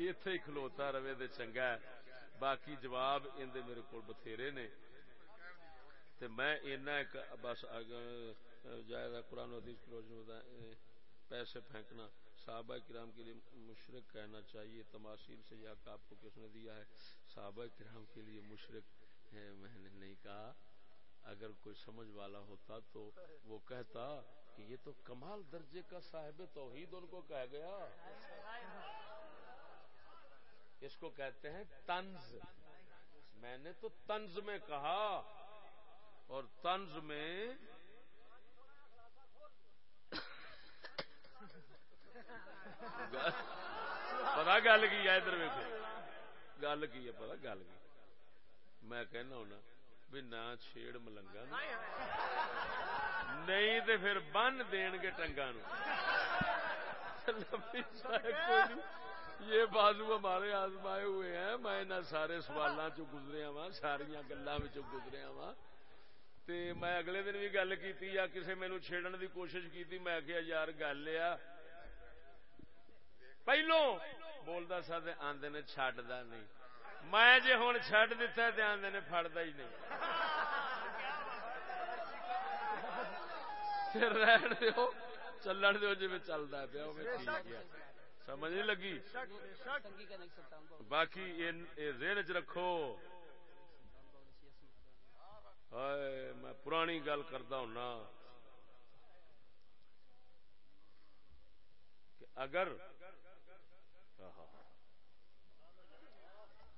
اتے ہی کھلوتا رہے تے چنگا ہے۔ باقی جواب اندے میرے کو بتھیرے نے۔ تے میں اینا ایک بس جائز قرآن و حدیث کی روشنی پیسے پھینکنا۔ صحابہ کرام کے لیے مشرق کہنا چاہیے تماثیل سے یہ آپ کو کس نے دیا ہے؟ صحابہ کرام کے لیے مشرق ہے، میں نے نہیں کہا۔ اگر کوئی سمجھ والا ہوتا تو وہ کہتا کہ یہ تو کمال درجے کا صاحب توحید ان کو کہہ گیا۔ اس کو کہتے ہیں تنز میں نے تو تنز میں کہا اور تنز میں پتا گل کی ہے ادھر ویسے گل کی ہے، پتا گل کی۔ میں کہنا ہونا بھی نہ چھیڑ ملنگا نہیں تو پھر بن دین گے ٹنگا نو۔ یہ بازو ہمارے آزمائے ہوئے ہیں۔ میں ان سارے سوالوں چ گزریا وا ساریا گلوں گزریا وا تے میں اگلے دن بھی گل کی یا کسی مینو چھیڑن دی کوشش کی میں کیا یار، گل آ پہلو بولتا سا آدھے نے چڈا نہیں میں جی ہوں چڈ دتا تو آدھے نے فڑتا ہی نہیں رہن دو چلن دو جی چلتا پیا سمجھ نہیں لگی باقی ذہن چ رکھو میں پرانی گل کرتا ہونا کہ اگر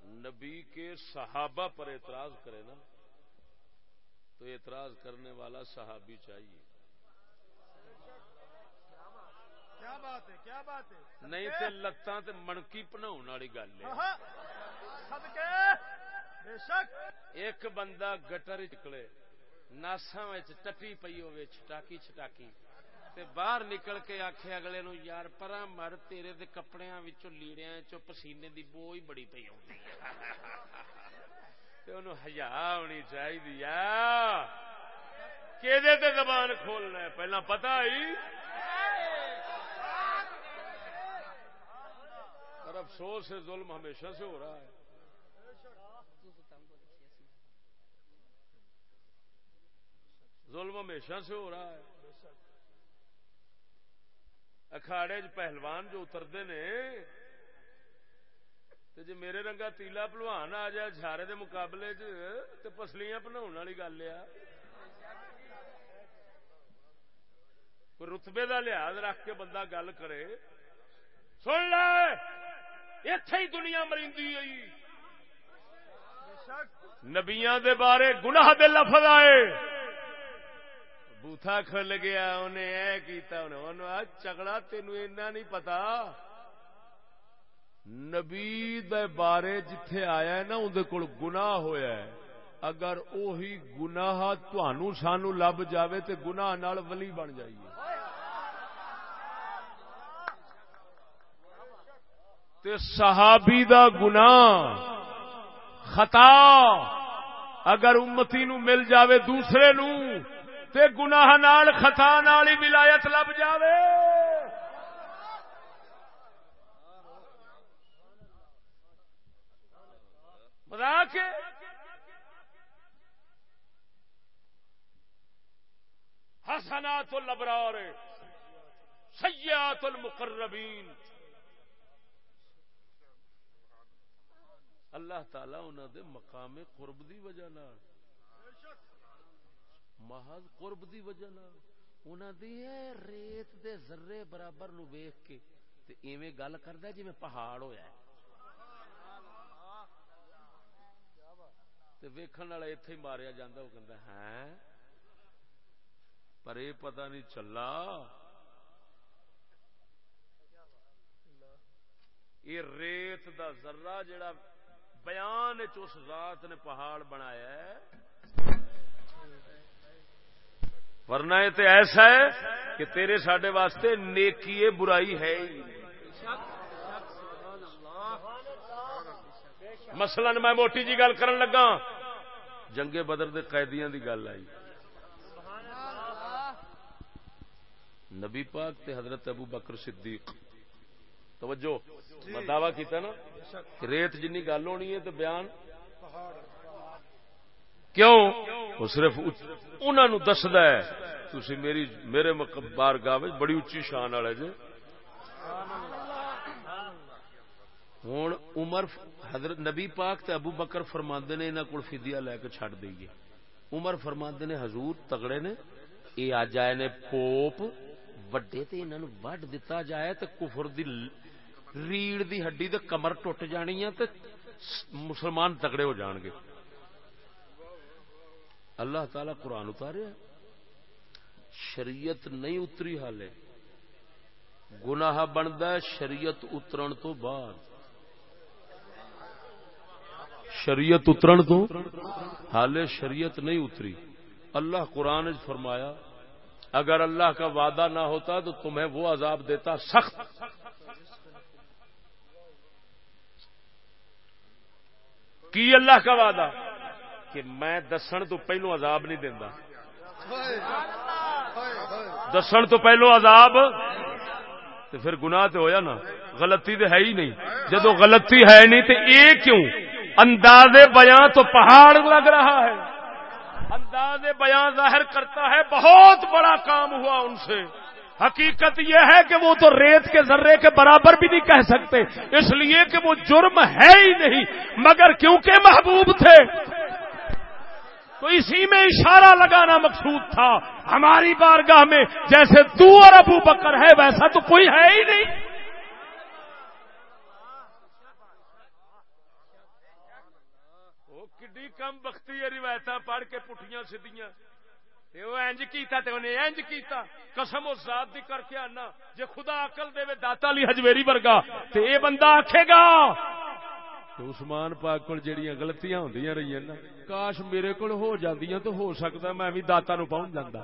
نبی کے صحابہ پر اعتراض کرے نا تو اعتراض کرنے والا صحابی چاہیے۔ کیا بات ہے کیا بات ہے؟ نہیں تے لتاں تے منکی پناؤ والی گل ہے۔ بے شک۔ ایک بندہ گٹر چکلے ناسا ٹٹی پی ہوے چھٹاکی چھٹاکی۔ تے باہر نکل کے آخے اگلے نو، یار پرا مر، تیرے دے کپڑے لیڑیا چو پسینے دی بو ہی بڑی پی آتی ہونی چاہیے کہ زبان کھولنا ہے؟ پہلا پتا ہی اور افسوس ہے، ظلم ہمیشہ سے ہو رہا ہے۔ ظلم ہمیشہ سے ہو رہا ہے۔ اکھاڑے پہلوان جو اترتے نے جی میرے رنگا تیلا پلوان آ جائے جھارے دے مقابلے چ پسلیاں بناؤ والی گل آ رتبے دا لحاظ رکھ کے بندہ گل کرے سن لے اتے ہی دنیا مریندی ہوئی نبیاں دے بارے گناہ دے لفظ آئے بوتھا کھل گیا، انہیں اے کیتا، انہیں چگڑا تینو اینا نہیں پتا۔ نبی دے بارے جتھے آیا ہے نا اندر کول گناہ ہویا ہے۔ اگر اوہی گناہ تہانوں سانو لب جاوے تے گناہ نال ولی بن جائیے۔ تے صحابی دا گناہ خطا۔ اگر امتی نو مل جاوے دوسرے نو تے گناہ نال، خطا نال ہی ولایت لب جاوے۔ بتا کے۔ حسنات الابرار سیات المقربین۔ اللہ تعالی انہوں دے مقام قرب دی وجہ نال۔ محض قرب دی وجہ نال۔ انہوں دی ریت دے ذرے برابر نو ویخ کے تے ایویں گل کردا جی میں پہاڑ ہویا ہے۔ تے ویکھن والا ایتھے ہی ماریا جاندا وہ کہندا ہے ہاں؟ پر یہ پتہ نہیں چلا۔ یہ ریت دا ذرہ جڑا بیان اس ذات نے پہاڑ بنایا ہے ورنہ یہ تو ایسا ہے کہ تیرے ساڈے واسطے نیکی برائی ہے ہی مثلا میں موٹی جی گل کرن لگا جنگے بدر دے قیدیاں دی گل آئی۔ نبی پاک تے حضرت ابو بکر صدیق۔ توجہ، میں دعوی کیتا نا کہ ریت جنی گل ہونی ہے تو بیان۔ کیوں؟ وہ صرف انہوں دسد ہے تھی میری، میرے بار گاہ بڑی اچھی شان والے جی۔ ہوں عمر حضرت نبی پاک تے ابو بکر فرماندے نے انہاں کول فدیہ لے کے چھڈ دئیے۔ عمر فرماندے نے حضور تگڑے نے، اے اج آئے نے پوپ وڈے تے انہاں نو وڈ دتا جائے تے کفر دی ریڑ دی ہڈی تے کمر ٹوٹ جانی ہے تے مسلمان تگڑے ہو جان گے۔ اللہ تعالی قرآن اتارے شریعت نہیں اتری حالے۔ گناہ بنتا شریعت اترن تو بعد۔ شریعت اترن تو حالے شریعت نہیں اتری۔ اللہ قرآن فرمایا، اگر اللہ کا وعدہ نہ ہوتا تو تمہیں وہ عذاب دیتا سخت۔ کی اللہ کا وعدہ؟ کہ میں دسن تو پہلو عذاب نہیں دینا دسن تو پہلو عذاب تو پھر گناہ تو ہویا نا۔ غلطی تو ہے ہی نہیں۔ جدو غلطی ہے نہیں تو یہ کیوں؟ انداز بیاں تو پہاڑ لگ رہا ہے۔ انداز بیاں ظاہر کرتا ہے، بہت بڑا کام ہوا ان سے۔ حقیقت یہ ہے کہ وہ تو ریت کے ذرے کے برابر بھی نہیں کہہ سکتے۔ اس لیے کہ وہ جرم ہے ہی نہیں۔ مگر کیونکہ محبوب تھے تو اسی میں اشارہ لگانا مقصود تھا۔ ہماری بارگاہ میں جیسے تو اور ابو بکر ہے، ویسا تو کوئی ہے ہی نہیں۔ کم بختی روایت پڑھ کے پٹھیاں سیدیاں انج کیتا، تے انہیں انج کیتا۔ قسم اس ذات دی کر کے آنا۔ جے خدا عقل دے داتا لی حجویری ورگا، تے اے بندہ آکھے گا تو عثمان پاک کول جڑیاں غلطیاں ہوندیاں رہی نا کاش میرے کول ہو جاندیاں تو ہو سکتا میں بھی داتا نو پہنچ جاندا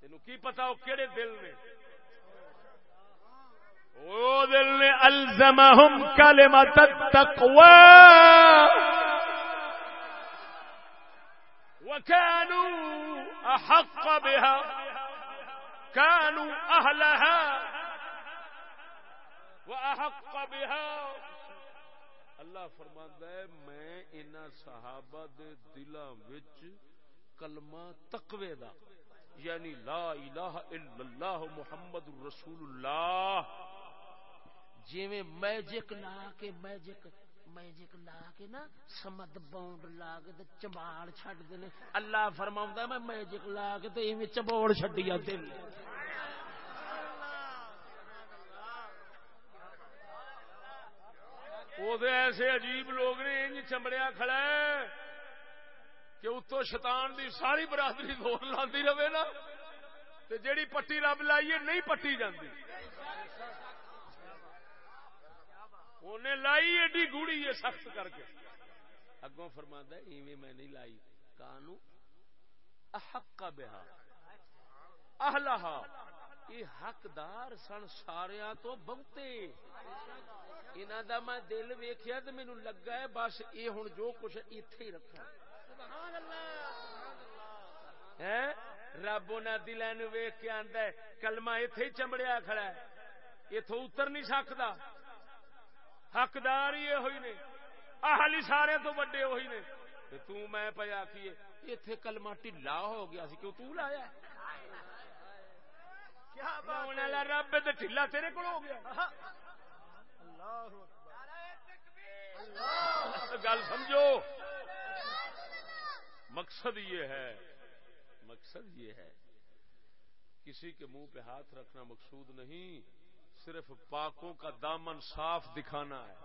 تینو کی پتا وہ کیڑے دل نے وہ دل نے الزمہم کلمت التقوی وكانوا أحق بها كانوا أهلها وأحق بها۔ اللہ فرماندا ہے، میں ان صحابہ دے دلاں وچ کلمہ تقوی دا یعنی لا الہ الا اللہ محمد رسول اللہ۔ جویں میجک لا کے میجک میجک لا کے نا سمد باؤنڈ لا کے تے چباڑ چڈ دے اللہ فرما میں میجک لا کے تے ایویں چبوڑ چڈی دل ایسے عجیب لوگ نے، انج چمڑیا کھڑا ہے کہ اتو شیطان دی ساری برادری زور لاندی رہے نا۔ تے جیڑی پٹی رب لائیے نہیں پٹی جاندی۔ انہیں لائی ایڈی گوڑی ہے سخت کر کے۔ اگوں فرما ایویں میں نہیں لائی۔ کانو احق کا بہا۔ اہلہا۔ یہ حقدار سن سارا تو بہتے۔ انہوں دا میں دل ویخیا تو مینو لگا ہے بس یہ ہوں جو کچھ اتے ہی رکھا رب ان ویخ کے آدھا کلمہ اتے ہی چمڑیا کھڑا ہے۔ اتو اتر نہیں سکتا حقدار ہی ہوئی نے۔ آہلی سارے تو بڑے ہوئی نے۔ تو میں پہ آخیے اتے کلما ٹھلا ہو گیا سی کیوں تو لایا رب ٹھلا تیرے کو ہو گیا گل سمجھو۔ مقصد یہ ہے مقصد یہ ہے کسی کے منہ پہ ہاتھ رکھنا مقصود نہیں صرف پاکوں کا دامن صاف دکھانا ہے۔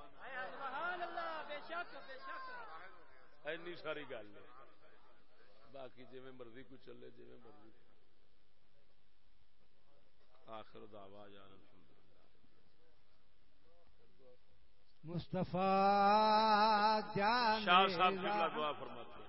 اینی ساری گل ہے۔ باقی جی مرضی کو چلے جی مرضی آخر دعوا جان مصطفیٰ جان شاہ صاحب دعا فرماتے